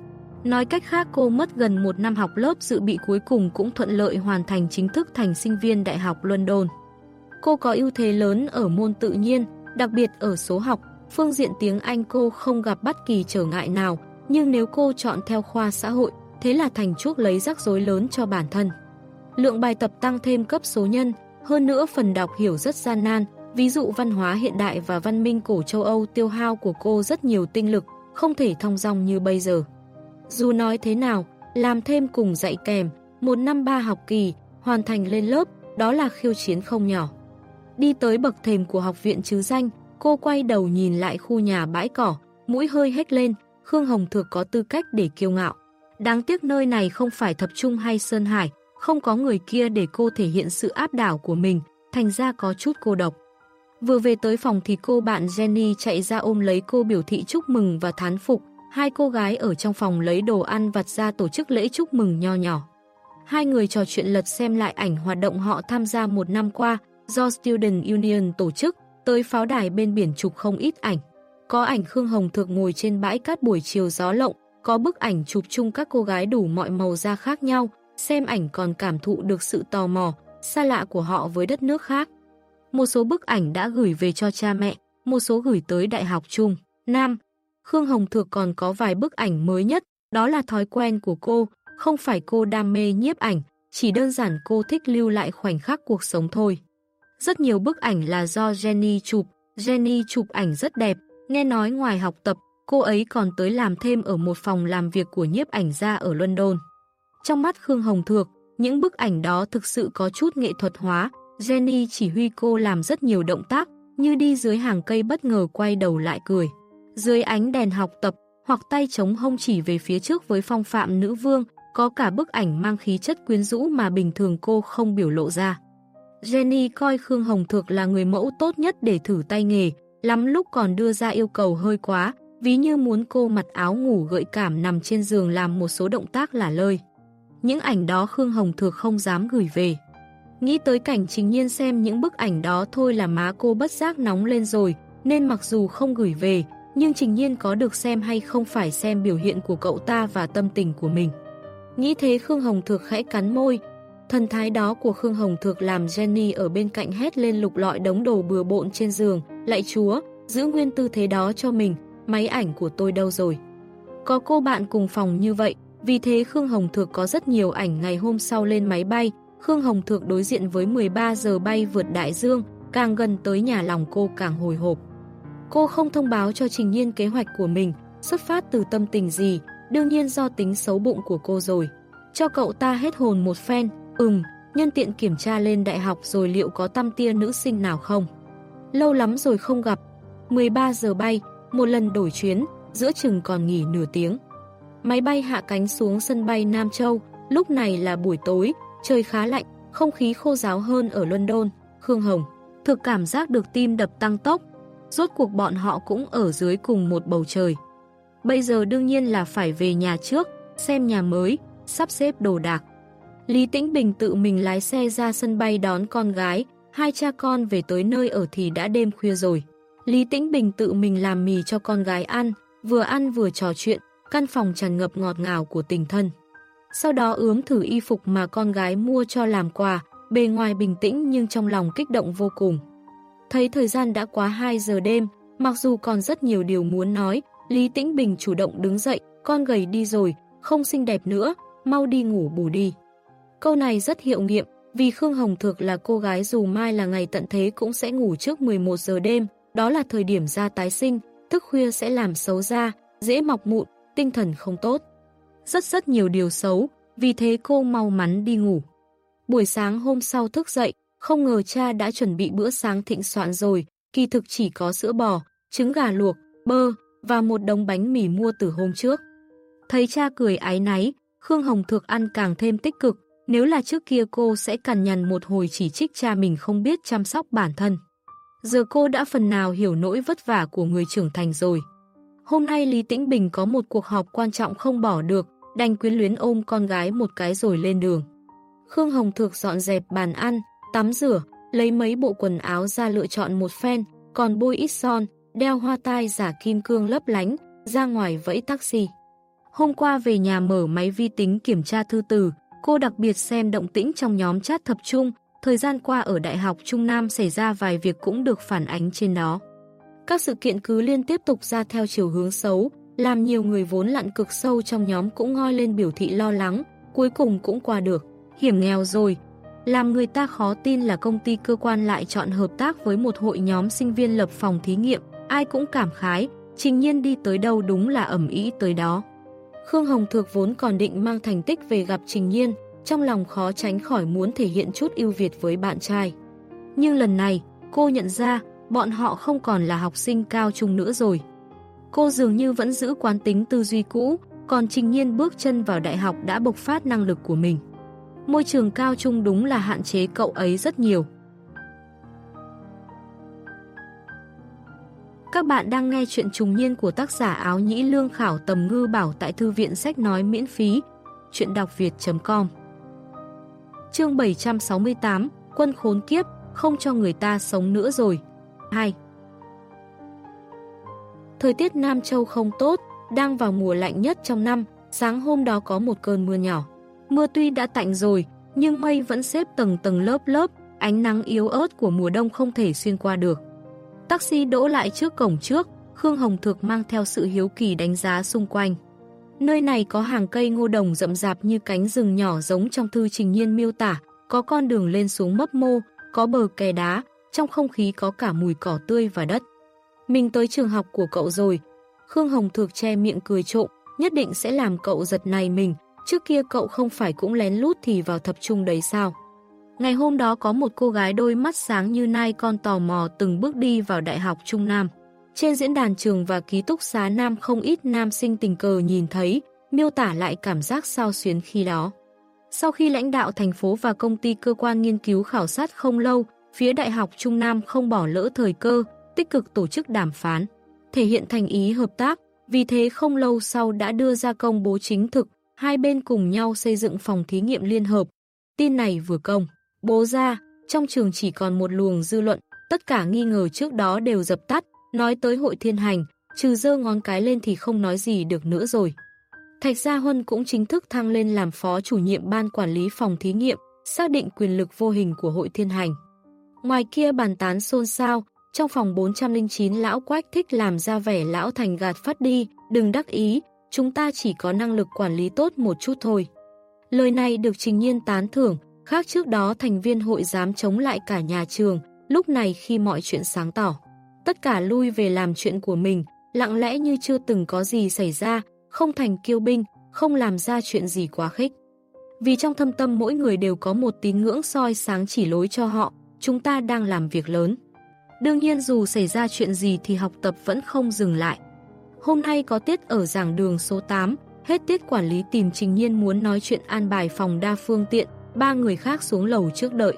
Nói cách khác cô mất gần một năm học lớp dự bị cuối cùng cũng thuận lợi hoàn thành chính thức thành sinh viên Đại học London. Cô có ưu thế lớn ở môn tự nhiên, đặc biệt ở số học, phương diện tiếng Anh cô không gặp bất kỳ trở ngại nào, nhưng nếu cô chọn theo khoa xã hội, thế là thành chuốc lấy rắc rối lớn cho bản thân. Lượng bài tập tăng thêm cấp số nhân, hơn nữa phần đọc hiểu rất gian nan, ví dụ văn hóa hiện đại và văn minh cổ châu Âu tiêu hao của cô rất nhiều tinh lực, không thể thông dong như bây giờ. Dù nói thế nào, làm thêm cùng dạy kèm, một năm ba học kỳ, hoàn thành lên lớp, đó là khiêu chiến không nhỏ. Đi tới bậc thềm của học viện chứ danh, cô quay đầu nhìn lại khu nhà bãi cỏ, mũi hơi hét lên, Khương Hồng Thược có tư cách để kiêu ngạo. Đáng tiếc nơi này không phải thập trung hay Sơn Hải, không có người kia để cô thể hiện sự áp đảo của mình, thành ra có chút cô độc. Vừa về tới phòng thì cô bạn Jenny chạy ra ôm lấy cô biểu thị chúc mừng và thán phục, hai cô gái ở trong phòng lấy đồ ăn vặt ra tổ chức lễ chúc mừng nho nhỏ. Hai người trò chuyện lật xem lại ảnh hoạt động họ tham gia một năm qua do Student Union tổ chức, tới pháo đài bên biển chụp không ít ảnh. Có ảnh Khương Hồng Thược ngồi trên bãi cát buổi chiều gió lộng, có bức ảnh chụp chung các cô gái đủ mọi màu da khác nhau, xem ảnh còn cảm thụ được sự tò mò, xa lạ của họ với đất nước khác. Một số bức ảnh đã gửi về cho cha mẹ, một số gửi tới Đại học Chung Nam. Khương Hồng Thược còn có vài bức ảnh mới nhất, đó là thói quen của cô, không phải cô đam mê nhiếp ảnh, chỉ đơn giản cô thích lưu lại khoảnh khắc cuộc sống thôi. Rất nhiều bức ảnh là do Jenny chụp, Jenny chụp ảnh rất đẹp, nghe nói ngoài học tập, cô ấy còn tới làm thêm ở một phòng làm việc của nhiếp ảnh gia ở London. Trong mắt Khương Hồng Thược, những bức ảnh đó thực sự có chút nghệ thuật hóa, Jenny chỉ huy cô làm rất nhiều động tác, như đi dưới hàng cây bất ngờ quay đầu lại cười. Dưới ánh đèn học tập, hoặc tay chống hông chỉ về phía trước với phong phạm nữ vương, có cả bức ảnh mang khí chất quyến rũ mà bình thường cô không biểu lộ ra. Jenny coi Khương Hồng Thược là người mẫu tốt nhất để thử tay nghề, lắm lúc còn đưa ra yêu cầu hơi quá, ví như muốn cô mặc áo ngủ gợi cảm nằm trên giường làm một số động tác lả lơi. Những ảnh đó Khương Hồng Thược không dám gửi về. Nghĩ tới cảnh chính nhiên xem những bức ảnh đó thôi là má cô bất giác nóng lên rồi, nên mặc dù không gửi về, nhưng trình nhiên có được xem hay không phải xem biểu hiện của cậu ta và tâm tình của mình. Nghĩ thế Khương Hồng Thược khẽ cắn môi, Thần thái đó của Khương Hồng Thược làm Jenny ở bên cạnh hét lên lục lọi đống đồ bừa bộn trên giường, lại chúa, giữ nguyên tư thế đó cho mình, máy ảnh của tôi đâu rồi. Có cô bạn cùng phòng như vậy, vì thế Khương Hồng Thược có rất nhiều ảnh ngày hôm sau lên máy bay, Khương Hồng Thược đối diện với 13 giờ bay vượt đại dương, càng gần tới nhà lòng cô càng hồi hộp. Cô không thông báo cho Trình Nhiên kế hoạch của mình, xuất phát từ tâm tình gì, đương nhiên do tính xấu bụng của cô rồi. Cho cậu ta hết hồn một phen, Ừm, nhân tiện kiểm tra lên đại học rồi liệu có tâm tia nữ sinh nào không? Lâu lắm rồi không gặp. 13 giờ bay, một lần đổi chuyến, giữa chừng còn nghỉ nửa tiếng. Máy bay hạ cánh xuống sân bay Nam Châu, lúc này là buổi tối, trời khá lạnh, không khí khô ráo hơn ở London, Khương Hồng. Thực cảm giác được tim đập tăng tốc, rốt cuộc bọn họ cũng ở dưới cùng một bầu trời. Bây giờ đương nhiên là phải về nhà trước, xem nhà mới, sắp xếp đồ đạc. Lý Tĩnh Bình tự mình lái xe ra sân bay đón con gái, hai cha con về tới nơi ở thì đã đêm khuya rồi. Lý Tĩnh Bình tự mình làm mì cho con gái ăn, vừa ăn vừa trò chuyện, căn phòng tràn ngập ngọt ngào của tình thân. Sau đó ướm thử y phục mà con gái mua cho làm quà, bề ngoài bình tĩnh nhưng trong lòng kích động vô cùng. Thấy thời gian đã quá 2 giờ đêm, mặc dù còn rất nhiều điều muốn nói, Lý Tĩnh Bình chủ động đứng dậy, con gầy đi rồi, không xinh đẹp nữa, mau đi ngủ bù đi. Câu này rất hiệu nghiệm, Vì Khương Hồng Thược là cô gái dù mai là ngày tận thế cũng sẽ ngủ trước 11 giờ đêm, đó là thời điểm da tái sinh, thức khuya sẽ làm xấu da, dễ mọc mụn, tinh thần không tốt. Rất rất nhiều điều xấu, vì thế cô mau mắn đi ngủ. Buổi sáng hôm sau thức dậy, không ngờ cha đã chuẩn bị bữa sáng thịnh soạn rồi, kỳ thực chỉ có sữa bò, trứng gà luộc, bơ và một đống bánh mì mua từ hôm trước. Thấy cha cười ái náy, Khương Hồng Thược ăn càng thêm tích cực, nếu là trước kia cô sẽ cằn nhằn một hồi chỉ trích cha mình không biết chăm sóc bản thân. Giờ cô đã phần nào hiểu nỗi vất vả của người trưởng thành rồi. Hôm nay Lý Tĩnh Bình có một cuộc họp quan trọng không bỏ được, đành quyến luyến ôm con gái một cái rồi lên đường. Khương Hồng Thược dọn dẹp bàn ăn, tắm rửa, lấy mấy bộ quần áo ra lựa chọn một phen, còn bôi ít son, đeo hoa tai giả kim cương lấp lánh, ra ngoài vẫy taxi. Hôm qua về nhà mở máy vi tính kiểm tra thư từ, cô đặc biệt xem động tĩnh trong nhóm chat thập trung, thời gian qua ở Đại học Trung Nam xảy ra vài việc cũng được phản ánh trên đó. Các sự kiện cứ liên tiếp tục ra theo chiều hướng xấu, làm nhiều người vốn lặn cực sâu trong nhóm cũng ngoi lên biểu thị lo lắng, cuối cùng cũng qua được. Hiểm nghèo rồi, làm người ta khó tin là công ty cơ quan lại chọn hợp tác với một hội nhóm sinh viên lập phòng thí nghiệm, ai cũng cảm khái, trình nhiên đi tới đâu đúng là ẩm ý tới đó. Khương Hồng Thược vốn còn định mang thành tích về gặp Trình Nhiên, trong lòng khó tránh khỏi muốn thể hiện chút ưu việt với bạn trai. Nhưng lần này, cô nhận ra bọn họ không còn là học sinh cao trung nữa rồi. Cô dường như vẫn giữ quán tính tư duy cũ, còn Trình Nhiên bước chân vào đại học đã bộc phát năng lực của mình. Môi trường cao trung đúng là hạn chế cậu ấy rất nhiều. Các bạn đang nghe chuyện trùng niên của tác giả áo nhĩ lương khảo tầm ngư bảo tại thư viện sách nói miễn phí. Chuyện đọc việt.com Chương 768 Quân khốn kiếp, không cho người ta sống nữa rồi. 2 Thời tiết Nam Châu không tốt, đang vào mùa lạnh nhất trong năm, sáng hôm đó có một cơn mưa nhỏ. Mưa tuy đã tạnh rồi, nhưng mây vẫn xếp tầng tầng lớp lớp, ánh nắng yếu ớt của mùa đông không thể xuyên qua được. Taxi đỗ lại trước cổng trước, Khương Hồng Thược mang theo sự hiếu kỳ đánh giá xung quanh. Nơi này có hàng cây ngô đồng rậm rạp như cánh rừng nhỏ giống trong thư trình nhiên miêu tả, có con đường lên xuống mấp mô, có bờ kè đá, trong không khí có cả mùi cỏ tươi và đất. Mình tới trường học của cậu rồi. Khương Hồng Thược che miệng cười trộm, nhất định sẽ làm cậu giật này mình, trước kia cậu không phải cũng lén lút thì vào tập trung đấy sao. Ngày hôm đó có một cô gái đôi mắt sáng như nai con tò mò từng bước đi vào Đại học Trung Nam. Trên diễn đàn trường và ký túc xá Nam không ít nam sinh tình cờ nhìn thấy, miêu tả lại cảm giác sao xuyến khi đó. Sau khi lãnh đạo thành phố và công ty cơ quan nghiên cứu khảo sát không lâu, phía Đại học Trung Nam không bỏ lỡ thời cơ, tích cực tổ chức đàm phán, thể hiện thành ý hợp tác, vì thế không lâu sau đã đưa ra công bố chính thực, hai bên cùng nhau xây dựng phòng thí nghiệm liên hợp. Tin này vừa công. Bố ra, trong trường chỉ còn một luồng dư luận, tất cả nghi ngờ trước đó đều dập tắt, nói tới hội thiên hành, trừ dơ ngón cái lên thì không nói gì được nữa rồi. Thạch Gia Huân cũng chính thức thăng lên làm phó chủ nhiệm ban quản lý phòng thí nghiệm, xác định quyền lực vô hình của hội thiên hành. Ngoài kia bàn tán xôn xao, trong phòng 409 lão quách thích làm ra vẻ lão thành gạt phát đi, đừng đắc ý, chúng ta chỉ có năng lực quản lý tốt một chút thôi. Lời này được Trình Nhiên tán thưởng, Khác trước đó thành viên hội dám chống lại cả nhà trường, lúc này khi mọi chuyện sáng tỏ. Tất cả lui về làm chuyện của mình, lặng lẽ như chưa từng có gì xảy ra, không thành kiêu binh, không làm ra chuyện gì quá khích. Vì trong thâm tâm mỗi người đều có một tín ngưỡng soi sáng chỉ lối cho họ, chúng ta đang làm việc lớn. Đương nhiên dù xảy ra chuyện gì thì học tập vẫn không dừng lại. Hôm nay có tiết ở giảng đường số 8, hết tiết quản lý tìm Trình Nhiên muốn nói chuyện an bài phòng đa phương tiện, ba người khác xuống lầu trước đợi.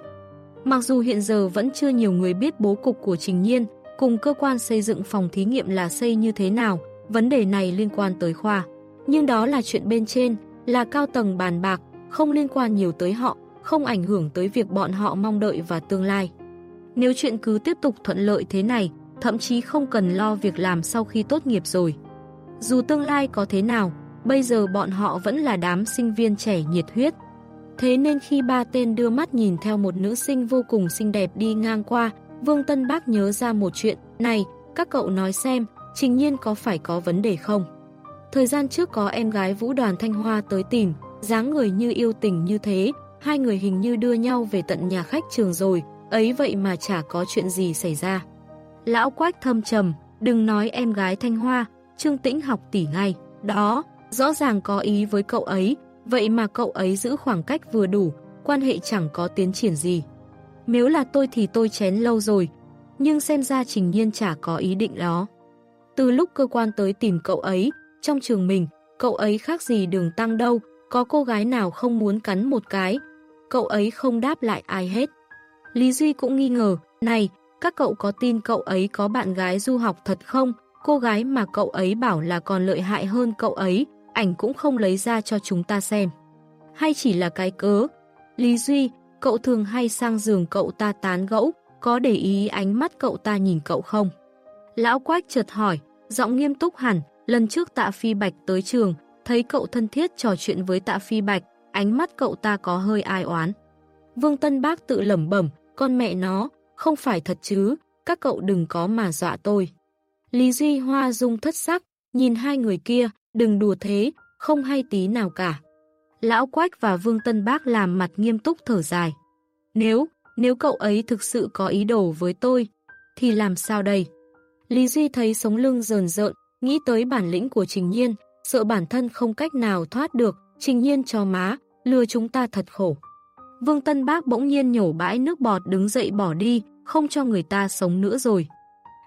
Mặc dù hiện giờ vẫn chưa nhiều người biết bố cục của Trình Nhiên, cùng cơ quan xây dựng phòng thí nghiệm là xây như thế nào, vấn đề này liên quan tới khoa. Nhưng đó là chuyện bên trên, là cao tầng bàn bạc, không liên quan nhiều tới họ, không ảnh hưởng tới việc bọn họ mong đợi và tương lai. Nếu chuyện cứ tiếp tục thuận lợi thế này, thậm chí không cần lo việc làm sau khi tốt nghiệp rồi. Dù tương lai có thế nào, bây giờ bọn họ vẫn là đám sinh viên trẻ nhiệt huyết, Thế nên khi ba tên đưa mắt nhìn theo một nữ sinh vô cùng xinh đẹp đi ngang qua, Vương Tân Bác nhớ ra một chuyện, này, các cậu nói xem, trình nhiên có phải có vấn đề không? Thời gian trước có em gái vũ đoàn Thanh Hoa tới tìm, dáng người như yêu tình như thế, hai người hình như đưa nhau về tận nhà khách trường rồi, ấy vậy mà chả có chuyện gì xảy ra. Lão quách thâm trầm, đừng nói em gái Thanh Hoa, Trương Tĩnh học tỷ ngay, đó, rõ ràng có ý với cậu ấy, vậy mà cậu ấy giữ khoảng cách vừa đủ, quan hệ chẳng có tiến triển gì. Nếu là tôi thì tôi chén lâu rồi, nhưng xem ra Trình Nhiên chả có ý định đó. Từ lúc cơ quan tới tìm cậu ấy, trong trường mình, cậu ấy khác gì đường tăng đâu, có cô gái nào không muốn cắn một cái, cậu ấy không đáp lại ai hết. Lý Duy cũng nghi ngờ, này, các cậu có tin cậu ấy có bạn gái du học thật không? Cô gái mà cậu ấy bảo là còn lợi hại hơn cậu ấy, ảnh cũng không lấy ra cho chúng ta xem. Hay chỉ là cái cớ? Lý Duy, cậu thường hay sang giường cậu ta tán gẫu, có để ý ánh mắt cậu ta nhìn cậu không? Lão Quách chợt hỏi, giọng nghiêm túc hẳn, lần trước tạ phi bạch tới trường, thấy cậu thân thiết trò chuyện với tạ phi bạch, ánh mắt cậu ta có hơi ai oán. Vương Tân Bác tự lẩm bẩm, con mẹ nó, không phải thật chứ, các cậu đừng có mà dọa tôi. Lý Duy Hoa dung thất sắc, nhìn hai người kia, đừng đùa thế, không hay tí nào cả. Lão Quách và Vương Tân Bác làm mặt nghiêm túc thở dài. Nếu, nếu cậu ấy thực sự có ý đồ với tôi, thì làm sao đây? Lý Duy thấy sống lưng rờn rợn, nghĩ tới bản lĩnh của Trình Nhiên, sợ bản thân không cách nào thoát được, Trình Nhiên cho má, lừa chúng ta thật khổ. Vương Tân Bác bỗng nhiên nhổ bãi nước bọt đứng dậy bỏ đi, không cho người ta sống nữa rồi.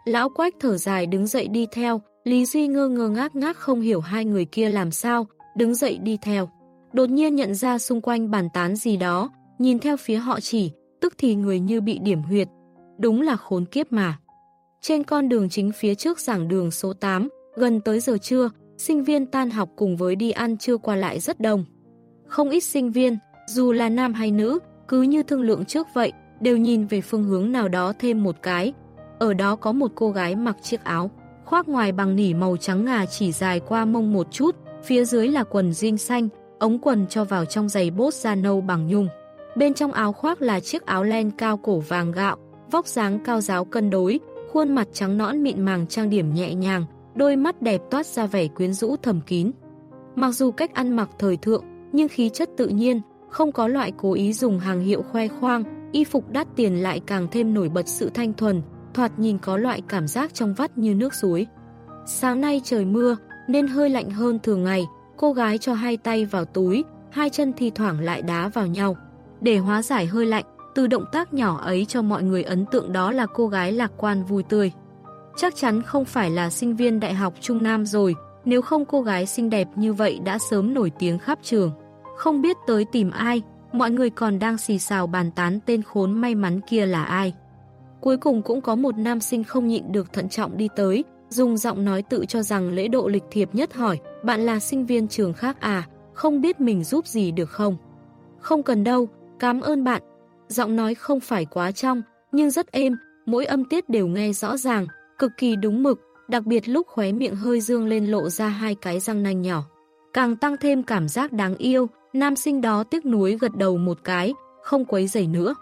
Lão Quách thở dài đứng dậy đi theo, Lý Duy ngơ ngơ ngác ngác không hiểu hai người kia làm sao, đứng dậy đi theo. Đột nhiên nhận ra xung quanh bàn tán gì đó, nhìn theo phía họ chỉ, tức thì người như bị điểm huyệt. Đúng là khốn kiếp mà. Trên con đường chính phía trước giảng đường số 8, gần tới giờ trưa, sinh viên tan học cùng với đi ăn trưa qua lại rất đông. Không ít sinh viên, dù là nam hay nữ, cứ như thương lượng trước vậy, đều nhìn về phương hướng nào đó thêm một cái. Ở đó có một cô gái mặc chiếc áo, khoác ngoài bằng nỉ màu trắng ngà chỉ dài qua mông một chút, phía dưới là quần jean xanh, ống quần cho vào trong giày bốt da nâu bằng nhung. Bên trong áo khoác là chiếc áo len cao cổ vàng gạo, vóc dáng cao giáo cân đối, khuôn mặt trắng nõn mịn màng trang điểm nhẹ nhàng, đôi mắt đẹp toát ra vẻ quyến rũ thầm kín. Mặc dù cách ăn mặc thời thượng, nhưng khí chất tự nhiên, không có loại cố ý dùng hàng hiệu khoe khoang, y phục đắt tiền lại càng thêm nổi bật sự thanh thuần, thoạt nhìn có loại cảm giác trong vắt như nước suối. Sáng nay trời mưa, nên hơi lạnh hơn thường ngày, cô gái cho hai tay vào túi, hai chân thi thoảng lại đá vào nhau. Để hóa giải hơi lạnh, từ động tác nhỏ ấy cho mọi người ấn tượng đó là cô gái lạc quan vui tươi. Chắc chắn không phải là sinh viên đại học Trung Nam rồi, nếu không cô gái xinh đẹp như vậy đã sớm nổi tiếng khắp trường. Không biết tới tìm ai, mọi người còn đang xì xào bàn tán tên khốn may mắn kia là ai. Cuối cùng cũng có một nam sinh không nhịn được thận trọng đi tới, dùng giọng nói tự cho rằng lễ độ lịch thiệp nhất hỏi, bạn là sinh viên trường khác à, không biết mình giúp gì được không? Không cần đâu, cảm ơn bạn. Giọng nói không phải quá trong, nhưng rất êm, mỗi âm tiết đều nghe rõ ràng, cực kỳ đúng mực, đặc biệt lúc khóe miệng hơi dương lên lộ ra hai cái răng nanh nhỏ. Càng tăng thêm cảm giác đáng yêu, nam sinh đó tiếc nuối gật đầu một cái, không quấy rầy nữa.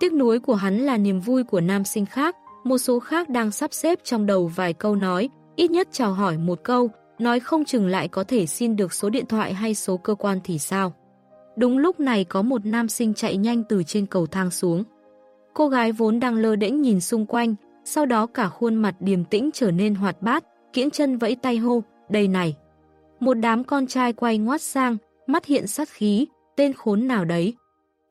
Tiếc nuối của hắn là niềm vui của nam sinh khác, một số khác đang sắp xếp trong đầu vài câu nói, ít nhất chào hỏi một câu, nói không chừng lại có thể xin được số điện thoại hay số cơ quan thì sao. Đúng lúc này có một nam sinh chạy nhanh từ trên cầu thang xuống. Cô gái vốn đang lơ đễnh nhìn xung quanh, sau đó cả khuôn mặt điềm tĩnh trở nên hoạt bát, kiễng chân vẫy tay hô, đây này. Một đám con trai quay ngoắt sang, mắt hiện sát khí, tên khốn nào đấy.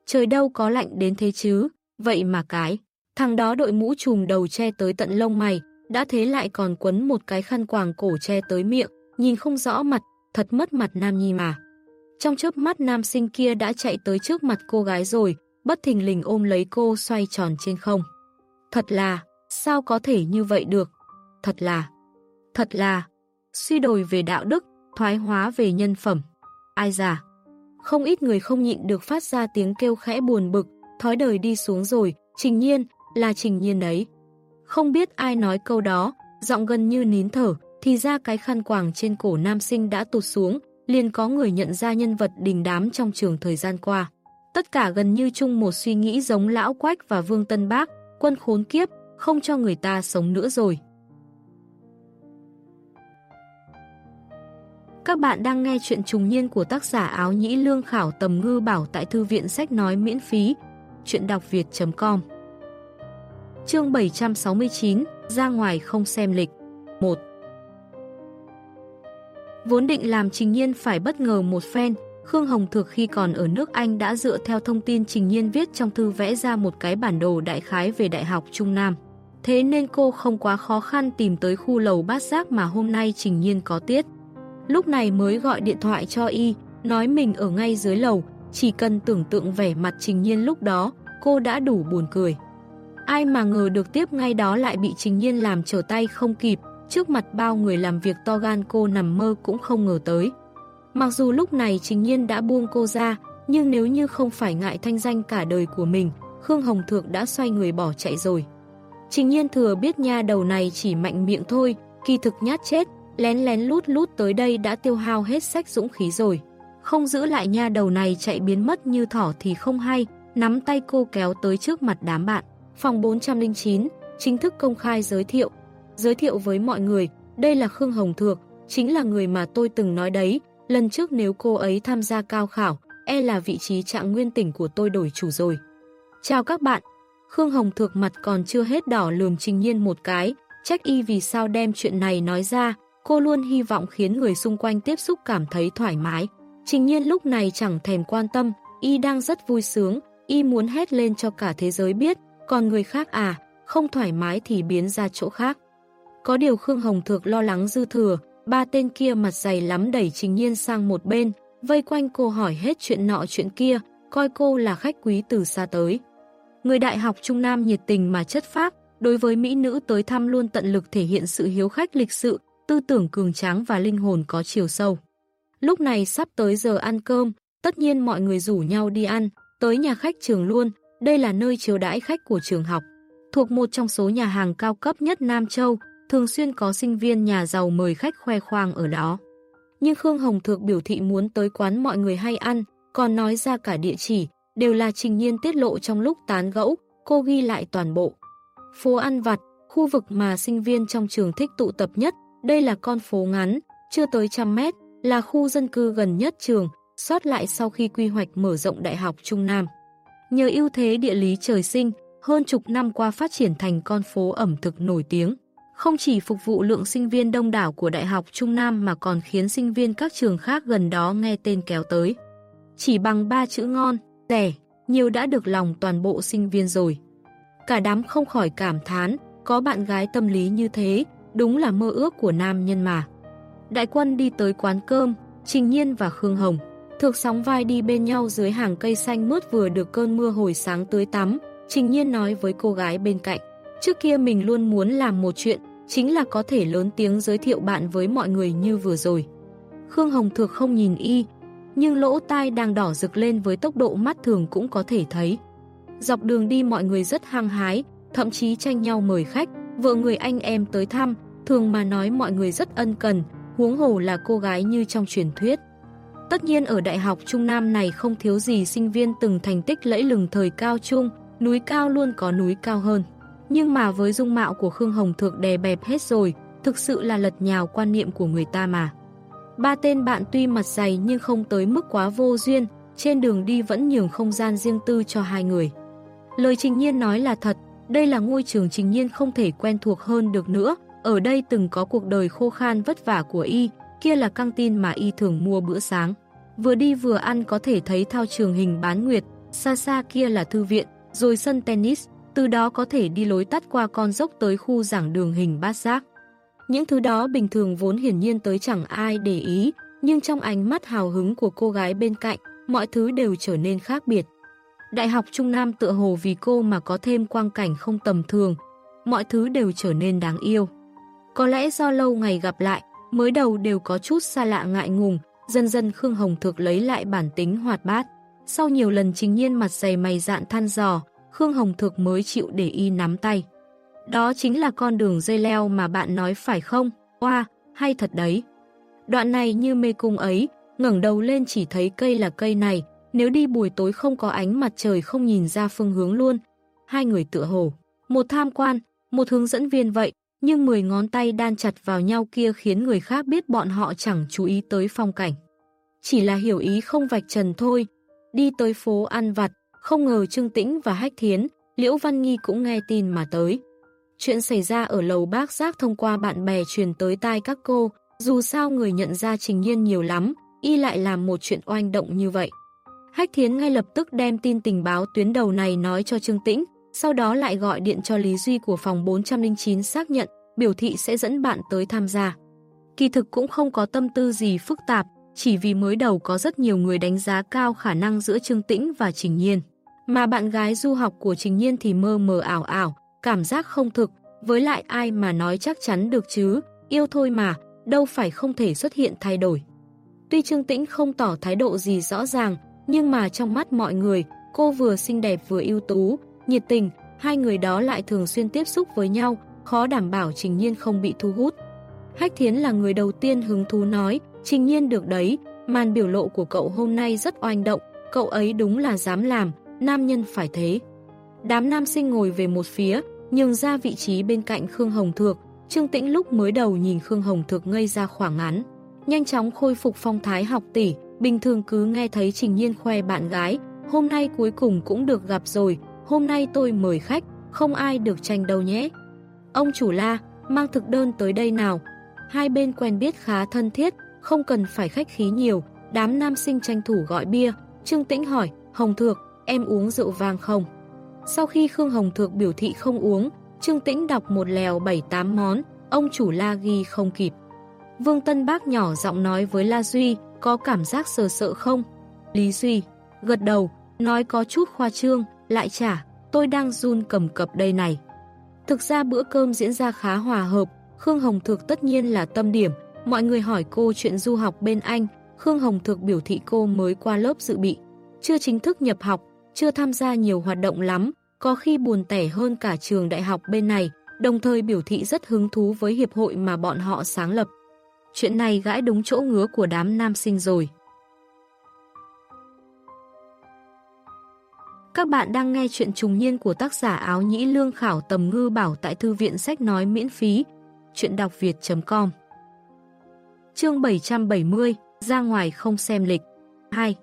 Trời đâu có lạnh đến thế chứ, vậy mà cái. Thằng đó đội mũ trùm đầu che tới tận lông mày, đã thế lại còn quấn một cái khăn quàng cổ che tới miệng, nhìn không rõ mặt, thật mất mặt nam nhi mà. Trong chớp mắt nam sinh kia đã chạy tới trước mặt cô gái rồi, bất thình lình ôm lấy cô xoay tròn trên không. Thật là, sao có thể như vậy được? Thật là, thật là, suy đồi về đạo đức, thoái hóa về nhân phẩm. Ai già? Không ít người không nhịn được phát ra tiếng kêu khẽ buồn bực, thói đời đi xuống rồi, trình nhiên, là trình nhiên đấy. Không biết ai nói câu đó, giọng gần như nín thở, thì ra cái khăn quàng trên cổ nam sinh đã tụt xuống, liền có người nhận ra nhân vật đình đám trong trường thời gian qua. Tất cả gần như chung một suy nghĩ giống Lão Quách và Vương Tân Bác, quân khốn kiếp, không cho người ta sống nữa rồi. Các bạn đang nghe chuyện trùng niên của tác giả áo nhĩ lương khảo tầm ngư bảo tại thư viện sách nói miễn phí. Chuyện đọc việt.com Chương 769 Ra ngoài không xem lịch 1 Vốn định làm Trình Nhiên phải bất ngờ một phen, Khương Hồng Thược khi còn ở nước Anh đã dựa theo thông tin Trình Nhiên viết trong thư vẽ ra một cái bản đồ đại khái về Đại học Trung Nam. Thế nên cô không quá khó khăn tìm tới khu lầu bát giác mà hôm nay Trình Nhiên có tiết. Lúc này mới gọi điện thoại cho Y, nói mình ở ngay dưới lầu, chỉ cần tưởng tượng vẻ mặt Trình Nhiên lúc đó, cô đã đủ buồn cười. Ai mà ngờ được tiếp ngay đó lại bị Trình Nhiên làm trở tay không kịp, trước mặt bao người làm việc to gan cô nằm mơ cũng không ngờ tới. Mặc dù lúc này Trình Nhiên đã buông cô ra, nhưng nếu như không phải ngại thanh danh cả đời của mình, Khương Hồng Thượng đã xoay người bỏ chạy rồi. Trình Nhiên thừa biết nha đầu này chỉ mạnh miệng thôi, kỳ thực nhát chết, lén lén lút lút tới đây đã tiêu hao hết sách dũng khí rồi. Không giữ lại nha đầu này chạy biến mất như thỏ thì không hay, nắm tay cô kéo tới trước mặt đám bạn. Phòng 409, chính thức công khai giới thiệu. Giới thiệu với mọi người, đây là Khương Hồng Thược, chính là người mà tôi từng nói đấy, lần trước nếu cô ấy tham gia cao khảo, e là vị trí trạng nguyên tỉnh của tôi đổi chủ rồi. Chào các bạn, Khương Hồng Thược mặt còn chưa hết đỏ lườm Trình Nhiên một cái, trách y vì sao đem chuyện này nói ra, cô luôn hy vọng khiến người xung quanh tiếp xúc cảm thấy thoải mái. Trình Nhiên lúc này chẳng thèm quan tâm, y đang rất vui sướng, y muốn hét lên cho cả thế giới biết, còn người khác à, không thoải mái thì biến ra chỗ khác. Có điều Khương Hồng Thược lo lắng dư thừa, ba tên kia mặt dày lắm đẩy Trình Nhiên sang một bên, vây quanh cô hỏi hết chuyện nọ chuyện kia, coi cô là khách quý từ xa tới. Người đại học Trung Nam nhiệt tình mà chất phác, đối với mỹ nữ tới thăm luôn tận lực thể hiện sự hiếu khách lịch sự, tư tưởng cường tráng và linh hồn có chiều sâu. Lúc này sắp tới giờ ăn cơm, tất nhiên mọi người rủ nhau đi ăn, tới nhà khách trường luôn, đây là nơi chiếu đãi khách của trường học. Thuộc một trong số nhà hàng cao cấp nhất Nam Châu, thường xuyên có sinh viên nhà giàu mời khách khoe khoang ở đó. Nhưng Khương Hồng Thược biểu thị muốn tới quán mọi người hay ăn, còn nói ra cả địa chỉ, đều là trình nhiên tiết lộ trong lúc tán gẫu, cô ghi lại toàn bộ. Phố ăn vặt, khu vực mà sinh viên trong trường thích tụ tập nhất, đây là con phố ngắn, chưa tới trăm mét, là khu dân cư gần nhất trường, sót lại sau khi quy hoạch mở rộng Đại học Trung Nam. Nhờ ưu thế địa lý trời sinh, hơn chục năm qua phát triển thành con phố ẩm thực nổi tiếng. Không chỉ phục vụ lượng sinh viên đông đảo của Đại học Trung Nam mà còn khiến sinh viên các trường khác gần đó nghe tên kéo tới. Chỉ bằng ba chữ ngon, rẻ, nhiều đã được lòng toàn bộ sinh viên rồi. Cả đám không khỏi cảm thán, có bạn gái tâm lý như thế, đúng là mơ ước của nam nhân mà. Đại quân đi tới quán cơm, Trình Nhiên và Khương Hồng, thược sóng vai đi bên nhau dưới hàng cây xanh mướt vừa được cơn mưa hồi sáng tưới tắm, Trình Nhiên nói với cô gái bên cạnh. Trước kia mình luôn muốn làm một chuyện, chính là có thể lớn tiếng giới thiệu bạn với mọi người như vừa rồi. Khương Hồng Thược không nhìn y, nhưng lỗ tai đang đỏ rực lên với tốc độ mắt thường cũng có thể thấy. Dọc đường đi mọi người rất hăng hái, thậm chí tranh nhau mời khách, vợ người anh em tới thăm, thường mà nói mọi người rất ân cần, huống hồ là cô gái như trong truyền thuyết. Tất nhiên ở Đại học Trung Nam này không thiếu gì sinh viên từng thành tích lẫy lừng thời cao trung, núi cao luôn có núi cao hơn. Nhưng mà với dung mạo của Khương Hồng Thược đè bẹp hết rồi, thực sự là lật nhào quan niệm của người ta mà. Ba tên bạn tuy mặt dày nhưng không tới mức quá vô duyên, trên đường đi vẫn nhường không gian riêng tư cho hai người. Lời Trình Nhiên nói là thật, đây là ngôi trường Trình Nhiên không thể quen thuộc hơn được nữa, ở đây từng có cuộc đời khô khan vất vả của y, kia là căng tin mà y thường mua bữa sáng. Vừa đi vừa ăn có thể thấy thao trường hình bán nguyệt, xa xa kia là thư viện, rồi sân tennis, từ đó có thể đi lối tắt qua con dốc tới khu giảng đường hình bát giác. Những thứ đó bình thường vốn hiển nhiên tới chẳng ai để ý, nhưng trong ánh mắt hào hứng của cô gái bên cạnh, mọi thứ đều trở nên khác biệt. Đại học Trung Nam tựa hồ vì cô mà có thêm quang cảnh không tầm thường, mọi thứ đều trở nên đáng yêu. Có lẽ do lâu ngày gặp lại, mới đầu đều có chút xa lạ ngại ngùng, dần dần Khương Hồng Thược lấy lại bản tính hoạt bát. Sau nhiều lần chính nhiên mặt dày mày dạn than dò, Khương Hồng Thược mới chịu để y nắm tay. Đó chính là con đường dây leo mà bạn nói phải không? Oa, hay thật đấy. Đoạn này như mê cung ấy, ngẩng đầu lên chỉ thấy cây là cây này, nếu đi buổi tối không có ánh mặt trời không nhìn ra phương hướng luôn. Hai người tựa hồ, một tham quan, một hướng dẫn viên vậy, nhưng 10 ngón tay đan chặt vào nhau kia khiến người khác biết bọn họ chẳng chú ý tới phong cảnh. Chỉ là hiểu ý không vạch trần thôi. Đi tới phố ăn vặt, không ngờ Trương Tĩnh và Hách Thiến, Liễu Văn Nghi cũng nghe tin mà tới. Chuyện xảy ra ở lầu bác giác thông qua bạn bè truyền tới tai các cô, dù sao người nhận ra Trình Nhiên nhiều lắm, y lại làm một chuyện oanh động như vậy. Hách Thiến ngay lập tức đem tin tình báo tuyến đầu này nói cho Trương Tĩnh, sau đó lại gọi điện cho Lý Duy của phòng 409 xác nhận, biểu thị sẽ dẫn bạn tới tham gia. Kỳ thực cũng không có tâm tư gì phức tạp, chỉ vì mới đầu có rất nhiều người đánh giá cao khả năng giữa Trương Tĩnh và Trình Nhiên. Mà bạn gái du học của Trình Nhiên thì mơ mờ ảo ảo, cảm giác không thực, với lại ai mà nói chắc chắn được chứ, yêu thôi mà, đâu phải không thể xuất hiện thay đổi. Tuy Trương Tĩnh không tỏ thái độ gì rõ ràng, nhưng mà trong mắt mọi người, cô vừa xinh đẹp vừa ưu tú, nhiệt tình, hai người đó lại thường xuyên tiếp xúc với nhau, khó đảm bảo Trình Nhiên không bị thu hút. Hách Thiến là người đầu tiên hứng thú nói, Trình Nhiên được đấy, màn biểu lộ của cậu hôm nay rất oanh động, cậu ấy đúng là dám làm, nam nhân phải thế. Đám nam sinh ngồi về một phía, nhường ra vị trí bên cạnh Khương Hồng Thược, Trương Tĩnh lúc mới đầu nhìn Khương Hồng Thược ngây ra khoảng ngắn, nhanh chóng khôi phục phong thái học tỷ, bình thường cứ nghe thấy Trình Nhiên khoe bạn gái, hôm nay cuối cùng cũng được gặp rồi, hôm nay tôi mời khách, không ai được tranh đâu nhé. Ông chủ la, mang thực đơn tới đây nào. Hai bên quen biết khá thân thiết, không cần phải khách khí nhiều, đám nam sinh tranh thủ gọi bia. Trương Tĩnh hỏi, Hồng Thược, em uống rượu vang không? Sau khi Khương Hồng Thược biểu thị không uống, Trương Tĩnh đọc một lèo 7-8 món, ông chủ La ghi không kịp. Vương Tân Bác nhỏ giọng nói với La Duy, có cảm giác sờ sợ không? Lý Duy, gật đầu, nói có chút khoa trương, lại trả, tôi đang run cầm cập đây này. Thực ra bữa cơm diễn ra khá hòa hợp, Khương Hồng Thược tất nhiên là tâm điểm, mọi người hỏi cô chuyện du học bên Anh, Khương Hồng Thược biểu thị cô mới qua lớp dự bị, chưa chính thức nhập học, chưa tham gia nhiều hoạt động lắm, có khi buồn tẻ hơn cả trường đại học bên này, đồng thời biểu thị rất hứng thú với hiệp hội mà bọn họ sáng lập. Chuyện này gãi đúng chỗ ngứa của đám nam sinh rồi. Các bạn đang nghe chuyện trùng niên của tác giả áo nhĩ lương khảo tầm ngư bảo tại thư viện sách nói miễn phí. Chuyện đọc việt.com Chương 770 Ra ngoài không xem lịch 2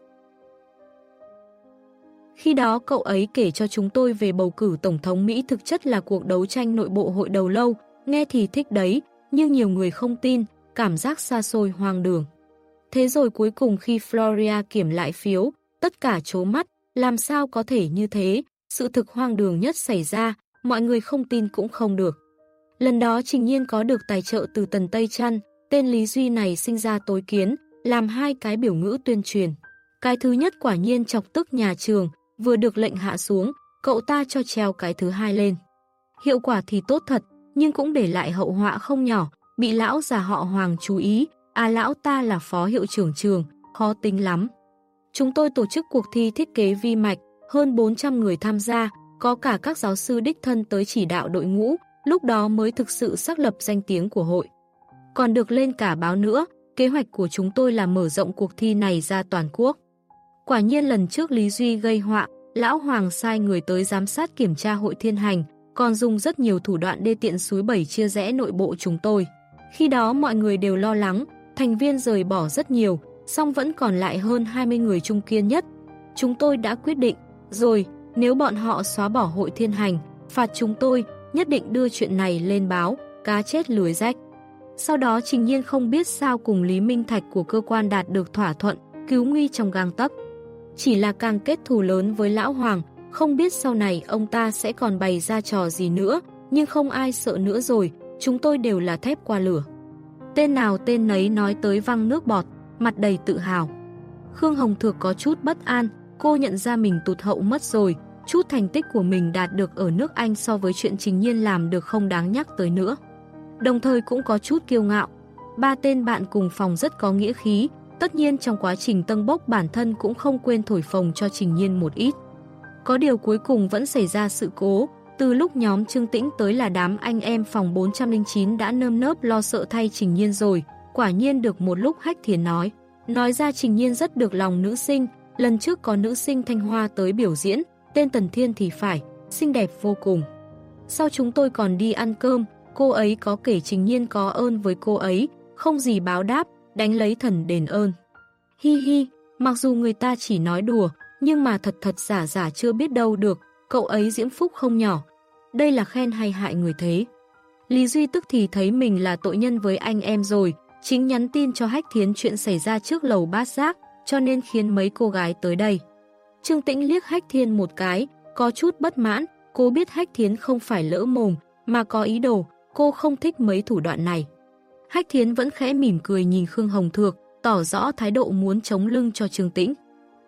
Khi đó cậu ấy kể cho chúng tôi về bầu cử Tổng thống Mỹ thực chất là cuộc đấu tranh nội bộ hội đầu lâu, nghe thì thích đấy, nhưng nhiều người không tin, cảm giác xa xôi hoang đường. Thế rồi cuối cùng khi Floria kiểm lại phiếu, tất cả chố mắt, làm sao có thể như thế, sự thực hoang đường nhất xảy ra, mọi người không tin cũng không được. Lần đó Trình Nhiên có được tài trợ từ Tần Tây Trăn, tên Lý Duy này sinh ra tối kiến, làm hai cái biểu ngữ tuyên truyền. Cái thứ nhất quả nhiên chọc tức nhà trường, vừa được lệnh hạ xuống, cậu ta cho treo cái thứ hai lên. Hiệu quả thì tốt thật, nhưng cũng để lại hậu họa không nhỏ, bị lão già họ Hoàng chú ý, à lão ta là phó hiệu trưởng trường, khó tính lắm. Chúng tôi tổ chức cuộc thi thiết kế vi mạch, hơn 400 người tham gia, có cả các giáo sư đích thân tới chỉ đạo đội ngũ, lúc đó mới thực sự xác lập danh tiếng của hội. Còn được lên cả báo nữa, kế hoạch của chúng tôi là mở rộng cuộc thi này ra toàn quốc. Quả nhiên lần trước Lý Duy gây họa, Lão Hoàng sai người tới giám sát kiểm tra hội thiên hành, còn dùng rất nhiều thủ đoạn đê tiện suối bẩy chia rẽ nội bộ chúng tôi. Khi đó mọi người đều lo lắng, thành viên rời bỏ rất nhiều, song vẫn còn lại hơn 20 người trung kiên nhất. Chúng tôi đã quyết định, rồi, nếu bọn họ xóa bỏ hội thiên hành, phạt chúng tôi, nhất định đưa chuyện này lên báo, cá chết lưới rách. Sau đó Trình Nhiên không biết sao cùng Lý Minh Thạch của cơ quan đạt được thỏa thuận, cứu nguy trong gang tấc. Chỉ là càng kết thù lớn với Lão Hoàng, không biết sau này ông ta sẽ còn bày ra trò gì nữa, nhưng không ai sợ nữa rồi, chúng tôi đều là thép qua lửa. Tên nào tên nấy nói tới văng nước bọt, mặt đầy tự hào. Khương Hồng Thược có chút bất an, cô nhận ra mình tụt hậu mất rồi, chút thành tích của mình đạt được ở nước Anh so với chuyện trình nhiên làm được không đáng nhắc tới nữa. Đồng thời cũng có chút kiêu ngạo. Ba tên bạn cùng phòng rất có nghĩa khí, tất nhiên trong quá trình tân bốc bản thân cũng không quên thổi phồng cho trình nhiên một ít. Có điều cuối cùng vẫn xảy ra sự cố, từ lúc nhóm Trương Tĩnh tới là đám anh em phòng 409 đã nơm nớp lo sợ thay Trình Nhiên rồi, quả nhiên được một lúc Hách Thiền nói. Nói ra Trình Nhiên rất được lòng nữ sinh, lần trước có nữ sinh Thanh Hoa tới biểu diễn, tên Tần Thiên thì phải, xinh đẹp vô cùng. Sau chúng tôi còn đi ăn cơm, cô ấy có kể Trình Nhiên có ơn với cô ấy, không gì báo đáp, đánh lấy thần đền ơn. Hi hi, mặc dù người ta chỉ nói đùa, nhưng mà thật thật giả giả chưa biết đâu được, cậu ấy diễm phúc không nhỏ. Đây là khen hay hại người thế. Lý Duy tức thì thấy mình là tội nhân với anh em rồi, chính nhắn tin cho Hách Thiến chuyện xảy ra trước lầu bát giác, cho nên khiến mấy cô gái tới đây. Trương Tĩnh liếc Hách Thiên một cái, có chút bất mãn, cô biết Hách Thiến không phải lỡ mồm, mà có ý đồ, cô không thích mấy thủ đoạn này. Hách Thiến vẫn khẽ mỉm cười nhìn Khương Hồng Thược, tỏ rõ thái độ muốn chống lưng cho Trương Tĩnh.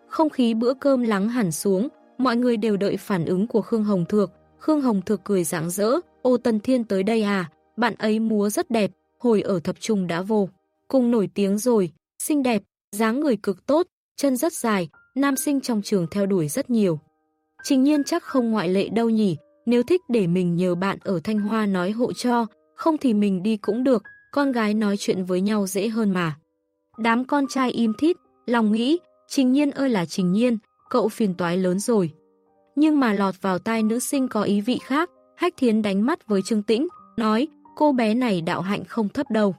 Không khí bữa cơm lắng hẳn xuống, mọi người đều đợi phản ứng của Khương Hồng Thược. Khương Hồng Thược cười rạng rỡ, ô Tần Thiên tới đây à, bạn ấy múa rất đẹp, hồi ở thập trung đã vô. Cùng nổi tiếng rồi, xinh đẹp, dáng người cực tốt, chân rất dài, nam sinh trong trường theo đuổi rất nhiều. Trình nhiên chắc không ngoại lệ đâu nhỉ, nếu thích để mình nhờ bạn ở Thanh Hoa nói hộ cho, không thì mình đi cũng được, con gái nói chuyện với nhau dễ hơn mà. Đám con trai im thít, lòng nghĩ, Trình Nhiên ơi là Trình Nhiên, cậu phiền toái lớn rồi. Nhưng mà lọt vào tai nữ sinh có ý vị khác, Hách Thiến đánh mắt với Trương Tĩnh, nói, cô bé này đạo hạnh không thấp đâu.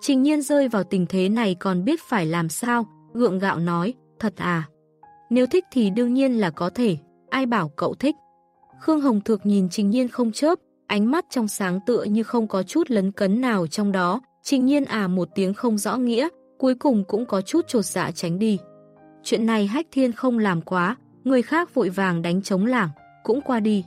Trình Nhiên rơi vào tình thế này còn biết phải làm sao, gượng gạo nói, thật à. Nếu thích thì đương nhiên là có thể, ai bảo cậu thích. Khương Hồng Thược nhìn Trình Nhiên không chớp, ánh mắt trong sáng tựa như không có chút lấn cấn nào trong đó. Trình Nhiên à một tiếng không rõ nghĩa, cuối cùng cũng có chút trột dạ tránh đi. Chuyện này Hách Thiên không làm quá, người khác vội vàng đánh chống lảng, cũng qua đi.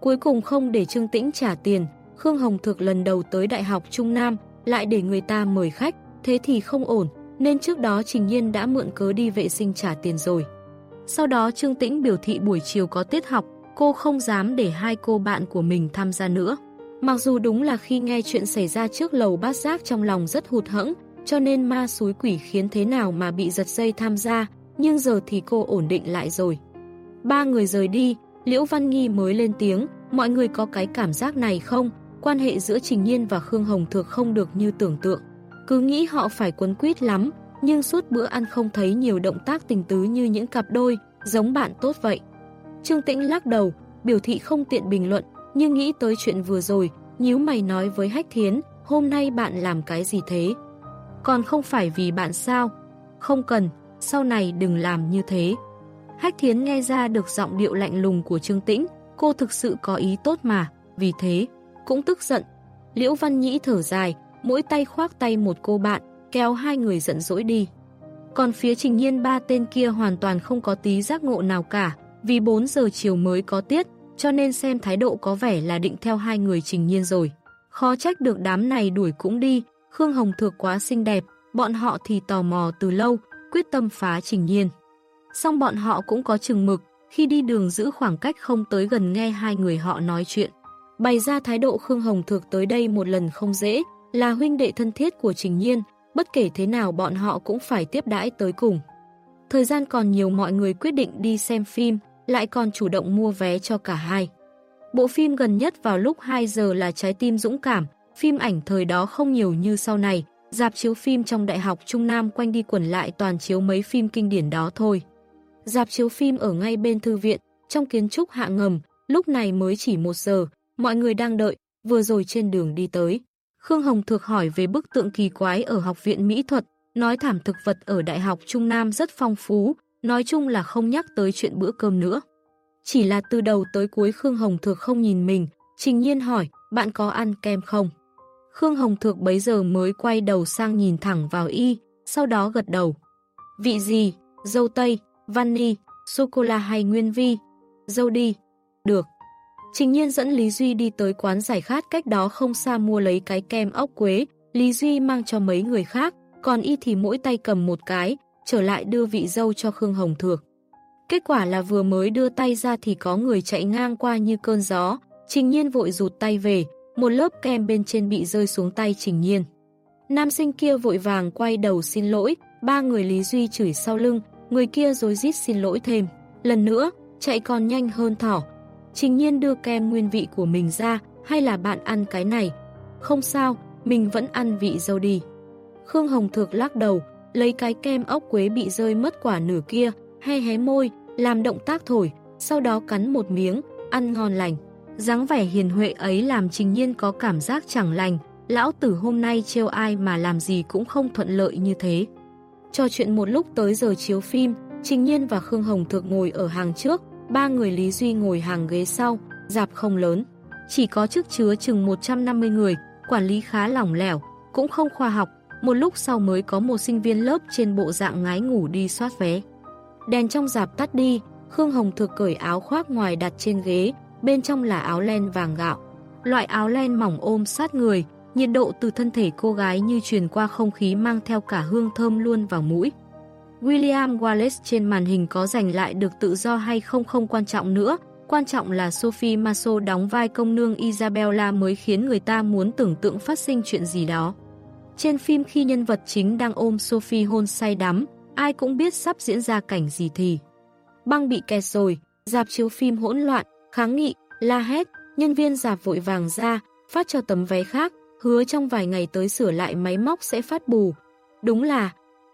Cuối cùng không để Trương Tĩnh trả tiền, Khương Hồng Thực lần đầu tới Đại học Trung Nam, lại để người ta mời khách, thế thì không ổn, nên trước đó Trình Nhiên đã mượn cớ đi vệ sinh trả tiền rồi. Sau đó Trương Tĩnh biểu thị buổi chiều có tiết học, cô không dám để hai cô bạn của mình tham gia nữa. Mặc dù đúng là khi nghe chuyện xảy ra trước lầu bát giác trong lòng rất hụt hẫng, cho nên ma suối quỷ khiến thế nào mà bị giật dây tham gia, nhưng giờ thì cô ổn định lại rồi. Ba người rời đi, Liễu Văn Nghi mới lên tiếng, mọi người có cái cảm giác này không? Quan hệ giữa Trình Nhiên và Khương Hồng Thược không được như tưởng tượng. Cứ nghĩ họ phải quấn quýt lắm, nhưng suốt bữa ăn không thấy nhiều động tác tình tứ như những cặp đôi, giống bạn tốt vậy. Trương Tĩnh lắc đầu, biểu thị không tiện bình luận, nhưng nghĩ tới chuyện vừa rồi, nhíu mày nói với Hách Thiến, hôm nay bạn làm cái gì thế? Còn không phải vì bạn sao? Không cần, sau này đừng làm như thế. Hách Thiến nghe ra được giọng điệu lạnh lùng của Trương Tĩnh, cô thực sự có ý tốt mà, vì thế, cũng tức giận. Liễu Văn Nhĩ thở dài, mỗi tay khoác tay một cô bạn, kéo hai người giận dỗi đi. Còn phía trình nhiên ba tên kia hoàn toàn không có tí giác ngộ nào cả, vì 4 giờ chiều mới có tiết, cho nên xem thái độ có vẻ là định theo hai người trình nhiên rồi. Khó trách được đám này đuổi cũng đi, Khương Hồng Thược quá xinh đẹp, bọn họ thì tò mò từ lâu, quyết tâm phá trình nhiên. Xong bọn họ cũng có chừng mực, khi đi đường giữ khoảng cách không tới gần nghe hai người họ nói chuyện. Bày ra thái độ Khương Hồng Thược tới đây một lần không dễ, là huynh đệ thân thiết của Trình Nhiên, bất kể thế nào bọn họ cũng phải tiếp đãi tới cùng. Thời gian còn nhiều mọi người quyết định đi xem phim, lại còn chủ động mua vé cho cả hai. Bộ phim gần nhất vào lúc 2 giờ là Trái tim dũng cảm, phim ảnh thời đó không nhiều như sau này, dạp chiếu phim trong Đại học Trung Nam quanh đi quẩn lại toàn chiếu mấy phim kinh điển đó thôi. Dạp chiếu phim ở ngay bên thư viện, trong kiến trúc hạ ngầm, lúc này mới chỉ một giờ, mọi người đang đợi, vừa rồi trên đường đi tới. Khương Hồng Thược hỏi về bức tượng kỳ quái ở Học viện Mỹ thuật, nói thảm thực vật ở Đại học Trung Nam rất phong phú, nói chung là không nhắc tới chuyện bữa cơm nữa. Chỉ là từ đầu tới cuối Khương Hồng Thược không nhìn mình, trình nhiên hỏi, bạn có ăn kem không? Khương Hồng Thược bấy giờ mới quay đầu sang nhìn thẳng vào y, sau đó gật đầu. Vị gì? Dâu tây, vani, sô-cô-la hay nguyên vi? Dâu đi. Được. Trình nhiên dẫn Lý Duy đi tới quán giải khát cách đó không xa mua lấy cái kem ốc quế, Lý Duy mang cho mấy người khác, còn y thì mỗi tay cầm một cái, trở lại đưa vị dâu cho Khương Hồng Thược. Kết quả là vừa mới đưa tay ra thì có người chạy ngang qua như cơn gió, Trình Nhiên vội rụt tay về, một lớp kem bên trên bị rơi xuống tay Trình Nhiên. Nam sinh kia vội vàng quay đầu xin lỗi, ba người Lý Duy chửi sau lưng, người kia dối rít xin lỗi thêm. Lần nữa, chạy còn nhanh hơn thỏ. Trình Nhiên đưa kem nguyên vị của mình ra, hay là bạn ăn cái này? Không sao, mình vẫn ăn vị dâu đi. Khương Hồng Thược lắc đầu, lấy cái kem ốc quế bị rơi mất quả nửa kia, hay hé môi, làm động tác thổi, sau đó cắn một miếng, ăn ngon lành. dáng vẻ hiền huệ ấy làm Trình Nhiên có cảm giác chẳng lành, lão tử hôm nay trêu ai mà làm gì cũng không thuận lợi như thế. Trò chuyện một lúc tới giờ chiếu phim, Trình Nhiên và Khương Hồng Thược ngồi ở hàng trước, ba người Lý Duy ngồi hàng ghế sau, dạp không lớn. Chỉ có chức chứa chừng 150 người, quản lý khá lỏng lẻo, cũng không khoa học, một lúc sau mới có một sinh viên lớp trên bộ dạng ngái ngủ đi soát vé. Đèn trong dạp tắt đi, Khương Hồng Thực cởi áo khoác ngoài đặt trên ghế, bên trong là áo len vàng gạo. Loại áo len mỏng ôm sát người, nhiệt độ từ thân thể cô gái như truyền qua không khí mang theo cả hương thơm luôn vào mũi. William Wallace trên màn hình có giành lại được tự do hay không không quan trọng nữa, quan trọng là Sophie Maso đóng vai công nương Isabella mới khiến người ta muốn tưởng tượng phát sinh chuyện gì đó. Trên phim khi nhân vật chính đang ôm Sophie hôn say đắm, ai cũng biết sắp diễn ra cảnh gì thì. Băng bị kẹt rồi, dạp chiếu phim hỗn loạn, kháng nghị, la hét, nhân viên dạp vội vàng ra, phát cho tấm vé khác, hứa trong vài ngày tới sửa lại máy móc sẽ phát bù. Đúng là,